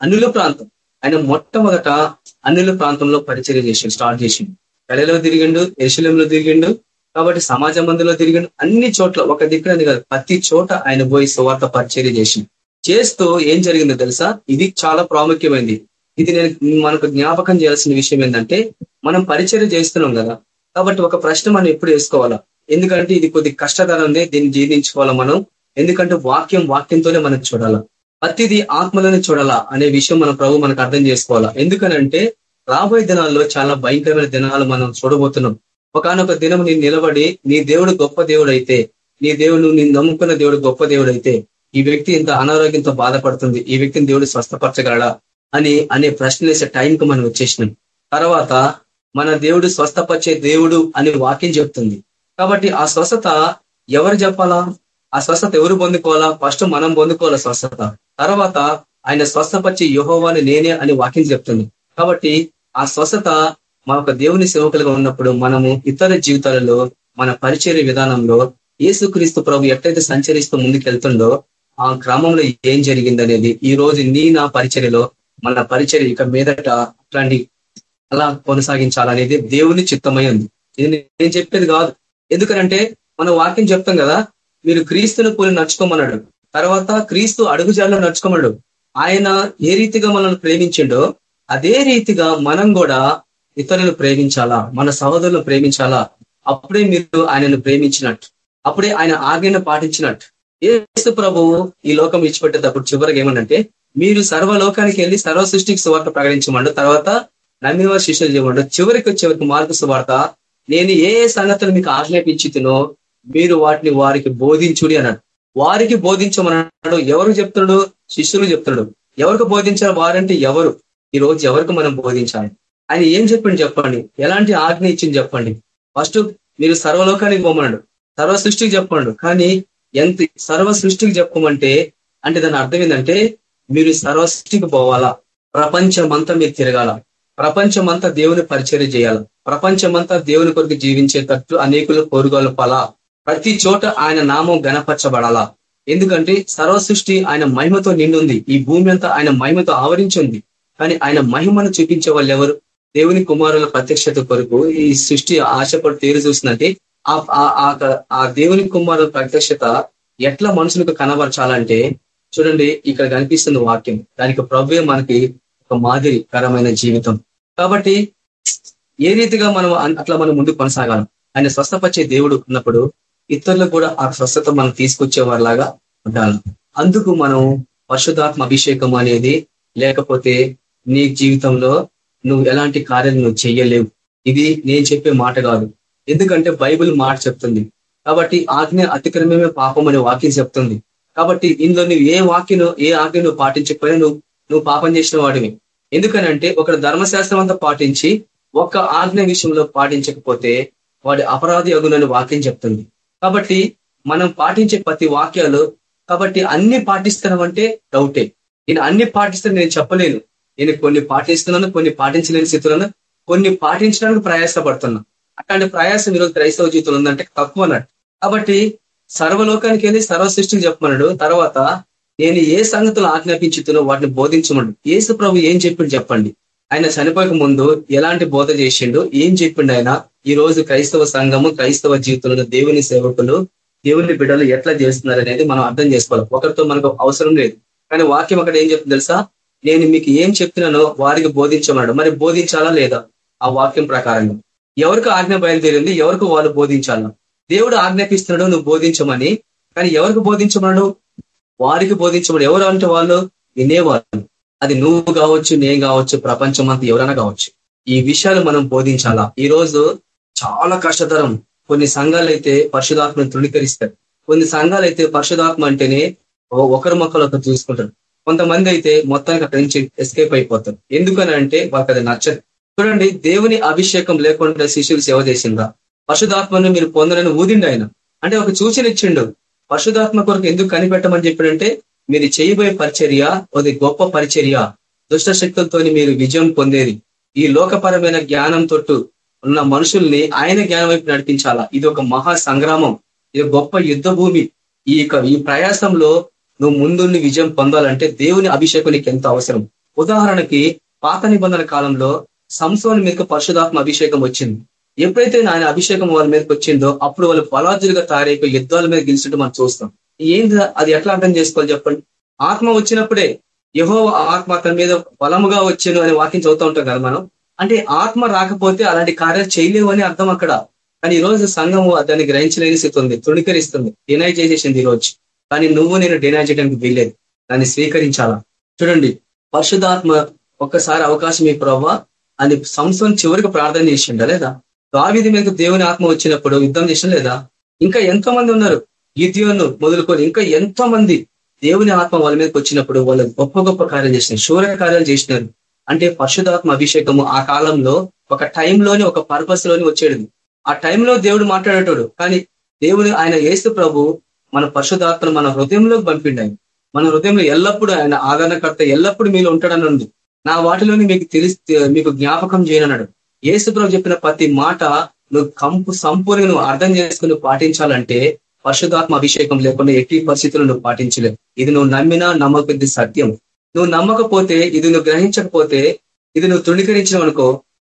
అనుల ప్రాంతం. ఆయన మొట్టమొదట అనుల ప్రాంతంలో పరిచయం చేసి స్టార్ట్ చేసిండు. కళలో తిరిగిండు ఎరుశలంలో తిరిగిండు కాబట్టి సమాజ మందులో తిరిగిండు. అన్ని చోట్ల ఒక దిక్కునది కాదు ప్రతి చోట ఆయన పోయి సువార్త పరిచర్య చేసి చేస్తూ ఏం జరిగిందో తెలుసా? ఇది చాలా ప్రాముఖ్యమైంది. ఇది నేను మనకు జ్ఞాపకం చేయాల్సిన విషయం ఏంటంటే మనం పరిచర్య చేస్తున్నాం కదా కాబట్టి ఒక ప్రశ్న మనం ఎప్పుడు వేసుకోవాలా? ఎందుకంటే ఇది కొద్ది కష్టతరందే దీన్ని జీర్ణించుకోవాలా మనం? ఎందుకంటే వాక్యం వాక్యంతోనే మనం చూడాలా? ప్రతిది ఆత్మలోనే చూడాలా అనే విషయం మన ప్రభు మనకు అర్థం చేసుకోవాలా? ఎందుకనంటే రాబోయే దినాల్లో చాలా భయంకరమైన దినాలు మనం చూడబోతున్నాం. ఒకనొక దినం నీ నిలబడి నీ దేవుడు గొప్ప దేవుడు అయితే నీ దేవుడు నీ నమ్ముకున్న దేవుడు గొప్ప దేవుడు అయితే ఈ వ్యక్తి ఇంత అనారోగ్యంతో బాధపడుతుంది ఈ వ్యక్తిని దేవుడు స్వస్థపరచగలడా అని అనే ప్రశ్న వేసే టైంకి మనం వచ్చేసినాం. తర్వాత మన దేవుడు స్వస్థపరిచే దేవుడు అని వాక్యం చెప్తుంది. కాబట్టి ఆ స్వస్థత ఎవరు చెప్పాలా? ఆ స్వస్థత ఎవరు పొందుకోవాలా? ఫస్ట్ మనం పొందుకోవాలా స్వస్థత. తర్వాత ఆయన స్వస్థపరిచే యుహోవాని నేనే అని వాక్యం చెప్తుంది. కాబట్టి ఆ స్వస్థత మా యొక్క దేవుని సేవకులుగా ఉన్నప్పుడు మనము ఇతర జీవితాలలో మన పరిచయ విధానంలో ఏసుక్రీస్తు ప్రభు ఎట్లయితే సంచరిస్తూ ముందుకెళ్తుండో ఆ క్రమంలో ఏం జరిగిందనేది ఈ రోజు నీ నా పరిచర్యలో మన పరిచర్య ఇక మీదట అట్లాంటి అలా కొనసాగించాలనేది దేవుని చిత్తమై ఉంది. ఇది నేను చెప్పేది కాదు. ఎందుకనంటే మనం వాక్యం చెప్తాం కదా మీరు క్రీస్తును పోలి నడుచుకోమన్నాడు. తర్వాత క్రీస్తు అడుగుజాల్లో నడుచుకోమన్నాడు. ఆయన ఏ రీతిగా మనల్ని ప్రేమించిండో అదే రీతిగా మనం కూడా ఇతరులను ప్రేమించాలా? మన సహోదరులను ప్రేమించాలా? అప్పుడే మీరు ఆయనను ప్రేమించినట్టు. అప్పుడే ఆయన ఆజ్ఞను పాటించినట్టు. ఏసు ప్రభువు ఈ లోకం ఇచ్చిపెట్టేటప్పుడు చివరికి ఏమనంటే మీరు సర్వలోకానికి వెళ్ళి సర్వ సృష్టికి సువార్త ప్రకటించమండు తర్వాత నమ్మిన శిష్యులు చేయమండు. చివరికి చివరికి మార్పు సువార్త నేను ఏ ఏ సంగతులు మీకు ఆజ్ఞాపించుతునో మీరు వాటిని వారికి బోధించుడి అన్నాడు. వారికి బోధించమన్నాడు. ఎవరు చెప్తున్నాడు? శిష్యులు చెప్తున్నాడు. ఎవరికి బోధించాలి? వారంటే ఎవరు? ఈ రోజు ఎవరికి మనం బోధించాలి? ఆయన ఏం చెప్పింది చెప్పండి? ఎలాంటి ఆజ్ఞ ఇచ్చింది చెప్పండి? ఫస్ట్ మీరు సర్వలోకానికి పోమన్నాడు. సర్వ సృష్టికి చెప్పండు. కానీ ఎంత సర్వ సృష్టికి చెప్పమంటే అంటే దాని అర్థం ఏంటంటే మీరు సర్వ సృష్టికి పోవాలా? ప్రపంచమంతా మీరు తిరగాల? ప్రపంచమంతా దేవుని పరిచయం చేయాలి? ప్రపంచమంతా దేవుని కొరకు జీవించేటట్టు అనేకులు కోరుగోలు ప్రతి చోట ఆయన నామం గణపరచబడాలా ఎందుకంటే సర్వ సృష్టి ఆయన మహిమతో నిండుంది ఈ భూమి అంతా ఆయన మహిమతో ఆవరించింది కానీ ఆయన మహిమను చూపించే వాళ్ళు ఎవరు? దేవుని కుమారుల ప్రత్యక్షత కొరకు ఈ సృష్టి ఆశపడి తీరు చూసినట్టే ఆ దేవుని కుమారుల ప్రత్యక్షత ఎట్లా మనుషులకు కనబరచాలంటే చూడండి ఇక్కడ కనిపిస్తుంది వాక్యం. దానికి ప్రభు మనకి ఒక మాదిరికరమైన జీవితం. కాబట్టి ఏ రీతిగా మనం అట్లా మనం ముందుకు కొనసాగాలి? ఆయన స్వస్థపరిచే దేవుడు ఉన్నప్పుడు ఇతరులకు కూడా ఆ స్వస్థత మనం తీసుకొచ్చే వారిలాగా ఉండాలి. అందుకు మనం పరిశుధాత్మ అభిషేకం అనేది లేకపోతే నీ జీవితంలో నువ్వు ఎలాంటి కార్యాలు నువ్వు చెయ్యలేవు. ఇది నేను చెప్పే మాట కాదు. ఎందుకంటే బైబిల్ మాట చెప్తుంది. కాబట్టి ఆజ్ఞ అతిక్రమమే పాపం అనే వాక్యం చెప్తుంది. కాబట్టి ఇందులో నువ్వు ఏ వాక్యం ఏ ఆజ్ఞ నువ్వు పాటించకపోయినా నువ్వు నువ్వు పాపం చేసిన వాడివి. ఎందుకనంటే ఒక ధర్మశాస్త్రం అంతా పాటించి ఒక్క ఆజ్ఞ విషయంలో పాటించకపోతే వాడి అపరాధి అగునని వాక్యం చెప్తుంది. కాబట్టి మనం పాటించే ప్రతి వాక్యాలు కాబట్టి అన్ని పాటిస్తున్నామంటే డౌటే. నేను అన్ని పాటిస్తాను నేను చెప్పలేను. నేను కొన్ని పాటిస్తున్నాను కొన్ని పాటించలేని స్థితులను కొన్ని పాటించడానికి ప్రయాసపడుతున్నా. అట్లాంటి ప్రయాసం ఈరోజు క్రైస్తవ జీవితంలో ఉందంటే తక్కువ అన్నట్టు. కాబట్టి సర్వలోకానికి వెళ్ళి సర్వ సృష్టికి చెప్పమన్నాడు. తర్వాత నేను ఏ సంగతులు ఆజ్ఞాపించుతున్నో వాటిని బోధించమండు ఏసు ప్రభు ఏం చెప్పిండు చెప్పండి. ఆయన చనిపోక ముందు ఎలాంటి బోధ చేసిండు? ఏం చెప్పిండు ఆయన? ఈ రోజు క్రైస్తవ సంఘము క్రైస్తవ జీవితంలో దేవుని సేవకులు దేవుని బిడ్డలు ఎట్లా చేస్తున్నారు అనేది మనం అర్థం చేసుకోవాలి. ఒకరితో మనకు అవసరం లేదు. కానీ వాక్యం అక్కడ ఏం చెప్తుంది తెలుసా? నేను మీకు ఏం చెప్పినానో వారికి బోధించమన్నాడు. మరి బోధించాలా లేదా? ఆ వాక్యం ప్రకారంగా. ఎవరికి ఆజ్ఞ బయలుదేరింది? ఎవరికి వాళ్ళు బోధించాలా? దేవుడు ఆజ్ఞాపిస్తున్నాడు నువ్వు బోధించమని. కానీ ఎవరికి బోధించమన్నాడు? వారికి బోధించమని ఎవరు అంటే వాళ్ళు? వినేవాళ్ళు. అది నువ్వు కావచ్చు నేను కావచ్చు ప్రపంచం అంతా ఎవరైనా కావచ్చు. ఈ విషయాలు మనం బోధించాలా? ఈ రోజు చాలా కష్టతరం. కొన్ని సంఘాలు అయితే పరిశుధాత్మను తృణీకరిస్తారు కొన్ని సంఘాలు అయితే పరిశుధాత్మ అంటేనే ఒకరి మొక్కలు ఒకరు చూసుకుంటారు కొంతమంది అయితే మొత్తానికి అక్కడి నుంచి ఎస్కేప్ అయిపోతారు. ఎందుకని అంటే వాళ్ళకి అది నచ్చదు. చూడండి దేవుని అభిషేకం లేకుండా శిష్యులు సేవ చేసిందా? పశుధాత్మను మీరు పొందనని ఊదిండు ఆయన. అంటే ఒక సూచన ఇచ్చిండు. పశుధాత్మ కొరకు ఎందుకు కనిపెట్టమని చెప్పాడంటే మీరు చేయబోయే పరిచర్య అది గొప్ప పరిచర్య. దుష్ట శక్తులతో మీరు విజయం పొందేది. ఈ లోకపరమైన జ్ఞానం తొట్టు ఉన్న మనుషుల్ని ఆయన జ్ఞానం వైపు నడిపించాలా? ఇది ఒక మహా సంగ్రామం. ఇది గొప్ప యుద్ధ భూమి. ఈ ఈ ప్రయాసంలో నువ్వు ముందుండి విజయం పొందాలంటే దేవుని అభిషేకం నీకు ఎంత అవసరం? ఉదాహరణకి పాత నిబంధన కాలంలో సంసోని మీదకి పరిశుధాత్మ అభిషేకం వచ్చింది. ఎప్పుడైతే ఆయన అభిషేకం వాళ్ళ మీదకి వచ్చిందో అప్పుడు వాళ్ళు బలాజులుగా తయారైపోయి యుద్ధాల మీద గెలిచినట్టు మనం చూస్తాం. ఏంది అది ఎట్లా అర్థం చేసుకోవాలి చెప్పండి? ఆత్మ వచ్చినప్పుడే యహో ఆత్మ అతని మీద బలముగా వచ్చాను అని వాక్యం చదువుతూ ఉంటాం కదా మనం? అంటే ఆత్మ రాకపోతే అలాంటి కార్యాలు చేయలేవు అని అర్థం అక్కడ. కానీ ఈ రోజు సంఘము దాన్ని గ్రహించలేని స్థితి ఉంది తృణీకరిస్తుంది డినై చేసేసింది ఈ రోజు కానీ నువ్వు నేను డినై చేయడానికి వీల్లేదు. దాన్ని స్వీకరించాలా? చూడండి పరిశుధాత్మ ఒక్కసారి అవకాశం ఈ ప్రవ్వా. అని సంవత్సరం చివరికి ప్రార్థన చేసిండ లేదా? దావిది మీద దేవుని ఆత్మ వచ్చినప్పుడు యుద్ధం చేసిన లేదా? ఇంకా ఎంతో మంది ఉన్నారు. గిద్యోను మొదలుకొని ఇంకా ఎంతో మంది దేవుని ఆత్మ వాళ్ళ మీదకి వచ్చినప్పుడు వాళ్ళు గొప్ప గొప్ప కార్యాలు చేసినారు. శూర కార్యాలు చేసినారు. అంటే పరిశుధాత్మ అభిషేకము ఆ కాలంలో ఒక టైంలోని ఒక పర్పస్లోని వచ్చేది. ఆ టైంలో దేవుడు మాట్లాడేటోడు. కానీ దేవుడు ఆయన ఏసు ప్రభు మన పరిశుధాత్మను మన హృదయంలోకి పంపిండి ఆయన మన హృదయంలో ఎల్లప్పుడూ ఆయన ఆదరణకర్త ఎల్లప్పుడూ మీలో ఉంటాడని ఉంది. నా వాటిలోని మీకు తెలిసి మీకు జ్ఞాపకం చేయనన్నాడు. ఏసుప్రభు చెప్పిన ప్రతి మాట నువ్వు కంపు సంపూర్ణ నువ్వు అర్థం చేసుకుని పాటించాలంటే పరిశుధాత్మ అభిషేకం లేకుండా ఎట్టి పరిస్థితులు నువ్వు పాటించలేవు. ఇది నువ్వు నమ్మినా నమ్మకది సత్యం. నువ్వు నమ్మకపోతే ఇది నువ్వు గ్రహించకపోతే ఇది నువ్వు తృణీకరించడం అనుకో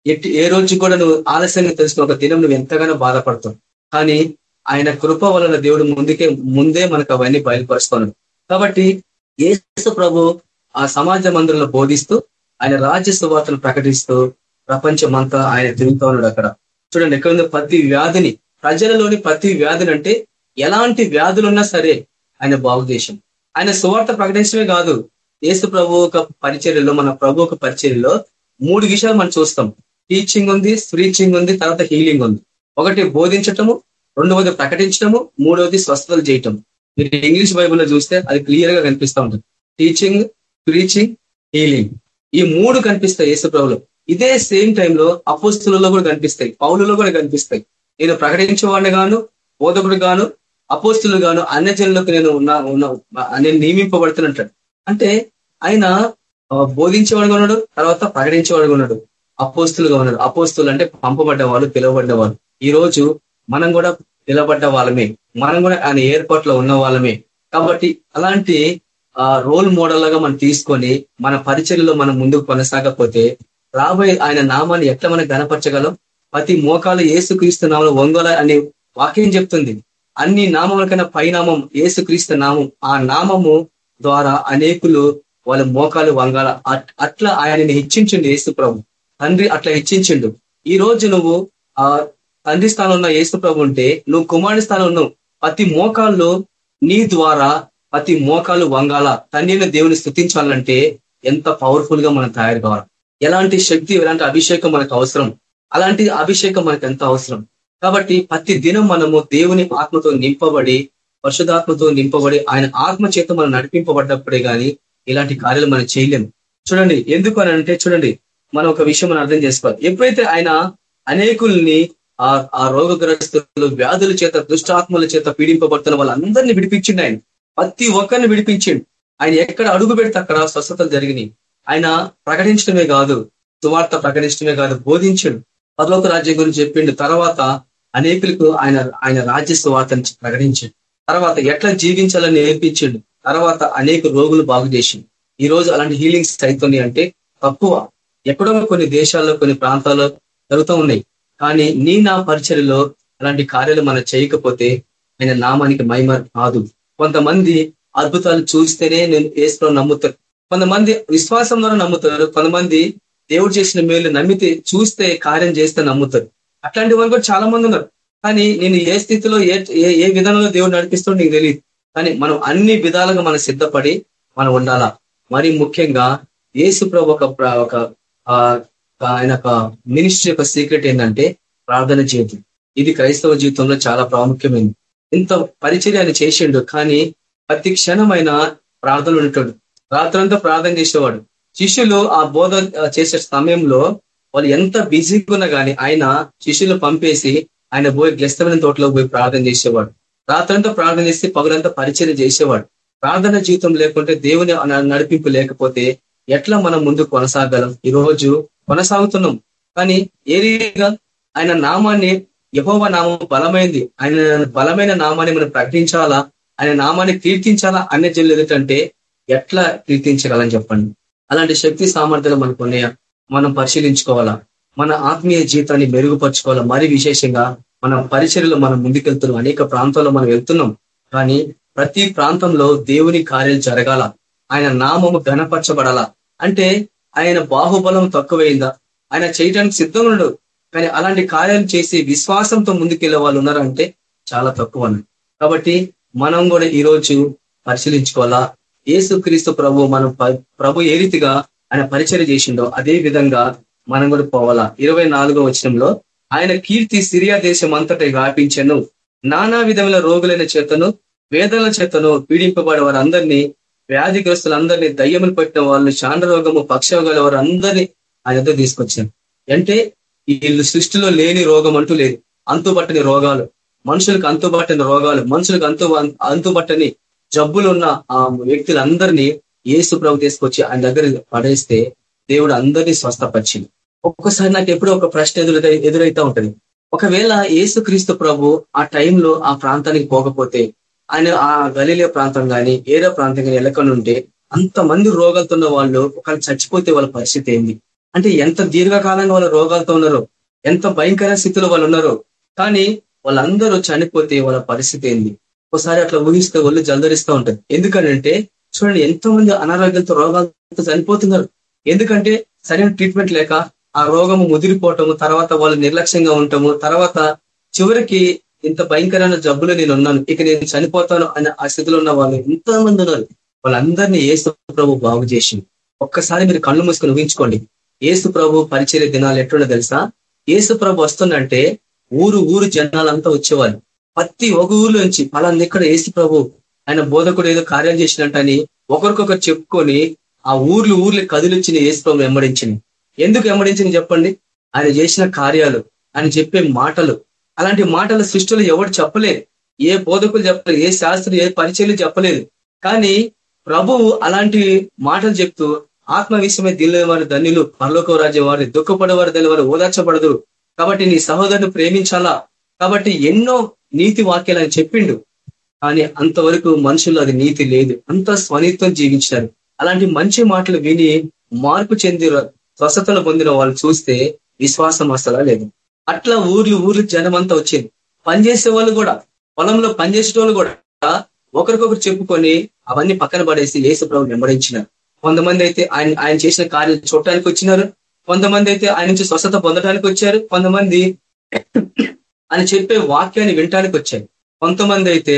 ఎట్టి ఏ రోజు కూడా నువ్వు ఆలస్యంగా తెలుసుకున్న ఒక దినం నువ్వు ఎంతగానో బాధపడతావు. కానీ ఆయన కృప వలన దేవుడు ముందుకే ముందే మనకు అవన్నీ బయలుపరుస్తున్నాడు కాబట్టి ఏసు ప్రభు ఆ సమాజ మందిరంలో బోధిస్తూ ఆయన రాజ్య సువార్తను ప్రకటిస్తూ ప్రపంచమంతా ఆయన తిరుగుతూ ఉన్నాడు అక్కడ. చూడండి ఎక్కడ ప్రతి వ్యాధిని ప్రజలలోని ప్రతి వ్యాధిని అంటే ఎలాంటి వ్యాధులున్నా సరే ఆయన బాగుదేశం ఆయన సువార్త ప్రకటించడమే కాదు ఏసు ప్రభు ఒక పరిచర్యలో మన ప్రభు ఒక పరిచర్యలో మూడు విషయాలు మనం చూస్తాం. టీచింగ్ ఉంది స్ప్రీచింగ్ ఉంది తర్వాత హీలింగ్ ఉంది. ఒకటి బోధించటము రెండవది ప్రకటించడము మూడవది స్వస్థతలు చేయటం మీరు ఇంగ్లీష్ బైబుల్లో చూస్తే అది క్లియర్గా కనిపిస్తూ ఉంటుంది. టీచింగ్ ప్రీచింగ్ హీలింగ్ ఈ మూడు కనిపిస్తాయి యేసు ఇదే సేమ్ టైంలో అపోస్తులలో కూడా కనిపిస్తాయి పౌలులో కూడా కనిపిస్తాయి. నేను ప్రకటించేవాడిని గాను బోధకుడు గాను అపోస్తులు గాను అన్య జనులకు నేను ఉన్నా ఉన్నా నేను నియమింపబడుతున్నట్టు అంటే ఆయన బోధించేవాడుగా ఉన్నాడు తర్వాత ప్రకటించేవాడుగా ఉన్నాడు. అపోస్తులుగా ఉన్నాడు. అపోస్తులు అంటే పంపబడ్డ వాళ్ళు పిలువబడ్డ వాళ్ళు ఈ రోజు మనం కూడా నిలబడ్డ వాళ్ళమే. మనం కూడా ఆయన ఏర్పాట్లో ఉన్న వాళ్ళమే. కాబట్టి అలాంటి రోల్ మోడల్ లాగా మనం తీసుకొని మన పరిచయలో మనం ముందుకు కొనసాగకపోతే రాబోయే ఆయన నామాన్ని ఎట్లా మనం గనపరచగలం ప్రతి మోకాలు ఏసుక్రీస్తు నామం వంగోల అనే వాక్యం చెప్తుంది. అన్ని నామముల కన్నా పైనామం ఏసుక్రీస్తు నామం. ఆ నామము ద్వారా అనేకులు వాళ్ళ మోకాలు వంగాల. అట్లా ఆయనని హెచ్చించిండు ఏసు ప్రభు తండ్రి అట్లా హెచ్చించిండు. ఈ రోజు నువ్వు ఆ తండ్రి స్థానంలో ఉన్న ఏసు ప్రభు ఉంటే నువ్వు కుమారుడి స్థానం ఉన్నావు. ప్రతి మోకాల్లో నీ ద్వారా ప్రతి మోకాలు వంగాల తండ్రిని దేవుని స్థుతించాలంటే ఎంత పవర్ఫుల్గా మనం తయారు కావాలి ఎలాంటి శక్తి ఎలాంటి అభిషేకం మనకు అవసరం? అలాంటి అభిషేకం మనకు ఎంత అవసరం? కాబట్టి ప్రతి దినం మనము దేవుని ఆత్మతో నింపబడి పరిశుధాత్మతో నింపబడి ఆయన ఆత్మ చేత మనం నడిపింపబడ్డప్పుడే గాని ఇలాంటి కార్యాలు మనం చేయలేము. చూడండి ఎందుకు అని అంటే చూడండి మనం ఒక విషయం మనం అర్థం చేసుకోవాలి. ఎప్పుడైతే ఆయన అనేకుల్ని ఆ ఆ రోగగ్రస్తులు వ్యాధుల చేత దుష్టాత్మల చేత పీడింపబడుతున్న వాళ్ళందరినీ విడిపించిండు ఆయన. ప్రతి ఒక్కరిని విడిపించిండు. ఆయన ఎక్కడ అడుగు పెడితే అక్కడ స్వస్థతలు జరిగినాయి. ఆయన ప్రకటించడమే కాదు సువార్త ప్రకటించడమే కాదు బోధించిండు. పదలోక రాజ్యం గురించి చెప్పిండు. తర్వాత అనేకులకు ఆయన ఆయన రాజ్య సువార్తని ప్రకటించిండు. తర్వాత ఎట్లా జీవించాలని నేర్పించిండు. తర్వాత అనేక రోగులు బాగు చేసిండు. ఈ రోజు అలాంటి హీలింగ్స్ అవుతున్నాయి అంటే తక్కువ. ఎక్కడో కొన్ని దేశాల్లో కొన్ని ప్రాంతాల్లో జరుగుతూ ఉన్నాయి. కానీ నీ నా పరిచయలో అలాంటి కార్యాలు మనం చేయకపోతే ఆయన నామానికి మహిమ కాదు కొంతమంది అద్భుతాలు చూస్తేనే నేను ఏసులో నమ్ముతారు కొంతమంది విశ్వాసం ద్వారా నమ్ముతారు కొంతమంది దేవుడు చేసిన మేలు నమ్మితే చూస్తే కార్యం చేస్తే నమ్ముతారు. అట్లాంటి వాళ్ళు కూడా చాలా మంది ఉన్నారు. కానీ నేను ఏ స్థితిలో ఏ ఏ విధానంలో దేవుడు నడిపిస్తుండో నీకు తెలియదు కానీ మనం అన్ని విధాలుగా మనం సిద్ధపడి మనం ఉండాలా? మరి ముఖ్యంగా ఏసు ప్రభు ఒక ఒక ఆయన ఒక మినిస్ట్రీ యొక్క సీక్రెట్ ఏంటంటే ప్రార్థన జీవితం. ఇది క్రైస్తవ జీవితంలో చాలా ప్రాముఖ్యమైనది. ఇంత పరిచర్య ఆయన చేసిండు కానీ ప్రతి క్షణమైన ప్రార్థనలు ఉంటాడు. రాత్రంతా ప్రార్థన చేసేవాడు. శిష్యులు ఆ బోధ చేసే సమయంలో వాళ్ళు ఎంత బిజీగా ఉన్నా కానీ ఆయన శిష్యులు పంపేసి ఆయన పోయి గ్లస్తమైన తోటలో పోయి ప్రార్థన చేసేవాడు. రాత్రంతా ప్రార్థన చేసి పగులంతా పరిచయం చేసేవాడు. ప్రార్థన జీవితం లేకుంటే దేవుని నడిపింపు లేకపోతే ఎట్లా మనం ముందు కొనసాగలం? ఈ రోజు కొనసాగుతున్నాం. కానీ ఏ రీతిగా ఆయన నామాన్ని యహోవ నామం బలమైంది ఆయన బలమైన నామాన్ని మనం ప్రకటించాలా ఆయన నామాన్ని కీర్తించాలా అనే జల్లు ఎట్లా కీర్తించగలని చెప్పండి. అలాంటి శక్తి సామర్థ్యాలు మనకు ఉన్నాయా? మనం పరిశీలించుకోవాలా? మన ఆత్మీయ జీవితాన్ని మెరుగుపరచుకోవాలా? మరి విశేషంగా మన పరిచర్యలో మనం ముందుకెళ్తున్నాం. అనేక ప్రాంతాల్లో మనం వెళ్తున్నాం. కానీ ప్రతి ప్రాంతంలో దేవుని కార్యాలు జరగాల. ఆయన నామము ఘనపరచబడాలా. అంటే ఆయన బాహుబలం తక్కువైందా? ఆయన చేయడానికి సిద్ధంగా ఉండడు కానీ అలాంటి కార్యాలు చేసి విశ్వాసంతో ముందుకెళ్ళే వాళ్ళు ఉన్నారంటే చాలా తక్కువ కాబట్టి మనం కూడా ఈరోజు పరిశీలించుకోవాలా? క్రీస్తు ప్రభు మనం ప్రభు ఏ రీతిగా ఆయన పరిచయం చేసిండో అదే విధంగా మనం కూడా పోవాలా? ఇరవై నాలుగో వచనంలో ఆయన కీర్తి సిరియా దేశం అంతటా వ్యాపించను. నానా విధముల రోగులైన చేతను వేదనల చేతను పీడింపబడే వారందరినీ వ్యాధిగ్రస్తులందరినీ దయ్యములు పెట్టిన వాళ్ళు చాండ రోగము వారు అందరినీ ఆయన తీసుకొచ్చాను అంటే వీళ్ళు సృష్టిలో లేని రోగం అంటూ లేదు. అంతుబట్టని రోగాలు. మనుషులకు అంతుబట్టని రోగాలు మనుషులకు అంతు అంతుబట్టని జబ్బులు ఉన్న ఆ వ్యక్తులందరినీ ఏసు ప్రభు తీసుకొచ్చి ఆయన దగ్గర పడేస్తే దేవుడు అందరినీ స్వస్థపరిచింది ఒక్కొక్కసారి నాకు ఎప్పుడో ఒక ప్రశ్న ఎదురై ఎదురైతా ఉంటుంది. ఒకవేళ ఏసు క్రీస్తు ప్రభు ఆ టైంలో ఆ ప్రాంతానికి పోకపోతే ఆయన ఆ గలీలే ప్రాంతం కానీ ఏదో ప్రాంతం కానీ వెళ్ళకనుంటే అంతమంది రోగాలతో ఉన్న వాళ్ళు ఒకళ్ళు చచ్చిపోతే వాళ్ళ పరిస్థితి ఏంది? అంటే ఎంత దీర్ఘకాలంగా వాళ్ళ రోగాలతో ఉన్నారో ఎంత భయంకర స్థితిలో వాళ్ళు ఉన్నారో కానీ వాళ్ళందరూ చనిపోతే వాళ్ళ పరిస్థితి ఏంది? ఒకసారి అట్లా ఊహిస్తే వాళ్ళు జలదరిస్తూ ఉంటుంది. ఎందుకంటే చూడండి ఎంతో మంది అనారోగ్యంతో రోగాలతో చనిపోతున్నారు. ఎందుకంటే సరైన ట్రీట్మెంట్ లేక ఆ రోగము ముదిరిపోవటము తర్వాత వాళ్ళు నిర్లక్ష్యంగా ఉండటము తర్వాత చివరికి ఇంత భయంకరమైన జబ్బులు నేను ఉన్నాను ఇక నేను చనిపోతాను అనే ఆ స్థితిలో ఉన్న వాళ్ళు ఎంతమంది ఉన్నారు. వాళ్ళందరినీ ఏసు ప్రభు బాగు చేసింది ఒక్కసారి మీరు కళ్ళు మూసుకొని ఊహించుకోండి. ఏసు ప్రభు పరిచయ దినాలు ఎట్లుండో తెలుసా? ఏసు ప్రభు వస్తుందంటే ఊరు ఊరు జనాలంతా వచ్చేవాళ్ళు. ప్రతి ఒక ఊర్లోంచి నుంచి ఇక్కడ ఏసు ప్రభు ఆయన బోధకుడు ఏదో కార్యం చేసినట్టని ఒకరికొకరు చెప్పుకొని ఆ ఊర్లు ఊర్లు కదిలిచ్చిన ఏసు ప్రభు వెంబడించింది. ఎందుకు వెంబడించింది చెప్పండి? ఆయన చేసిన కార్యాలు ఆయన చెప్పే మాటలు అలాంటి మాటల సృష్టిలో ఎవరు చెప్పలేదు. ఏ బోధకులు చెప్పలేదు ఏ శాస్త్రులు ఏ పరిచయలు చెప్పలేదు. కానీ ప్రభువు అలాంటి మాటలు చెప్తూ ఆత్మ విషయమే దిల్లే వారి ధన్యులు పరలోక రాజ్య వారిని దుఃఖపడేవారు దాని వారు ఓదార్చబడదు కాబట్టి నీ సహోదరుని ప్రేమించాలా? కాబట్టి ఎన్నో నీతి వాక్యాలు చెప్పిండు. కానీ అంతవరకు మనుషులు అది నీతి లేదు. అంత స్వనిత్వం జీవించారు అలాంటి మంచి మాటలు విని మార్పు చెంది స్వస్థతలు పొందిన వాళ్ళు చూస్తే విశ్వాసం అసలా లేదు. అట్లా ఊర్లు ఊర్లు జనం అంతా వచ్చింది. పనిచేసే వాళ్ళు కూడా పొలంలో పనిచేసే వాళ్ళు కూడా ఒకరికొకరు చెప్పుకొని అవన్నీ పక్కన పడేసి ఏసు ప్రభు వెంబడించినారు. కొంతమంది అయితే ఆయన ఆయన చేసిన కార్యం చూడటానికి వచ్చినారు. కొంతమంది అయితే ఆయన నుంచి స్వస్థత పొందడానికి వచ్చారు. కొంతమంది ఆయన చెప్పే వాక్యాన్ని వినటానికి వచ్చారు. కొంతమంది అయితే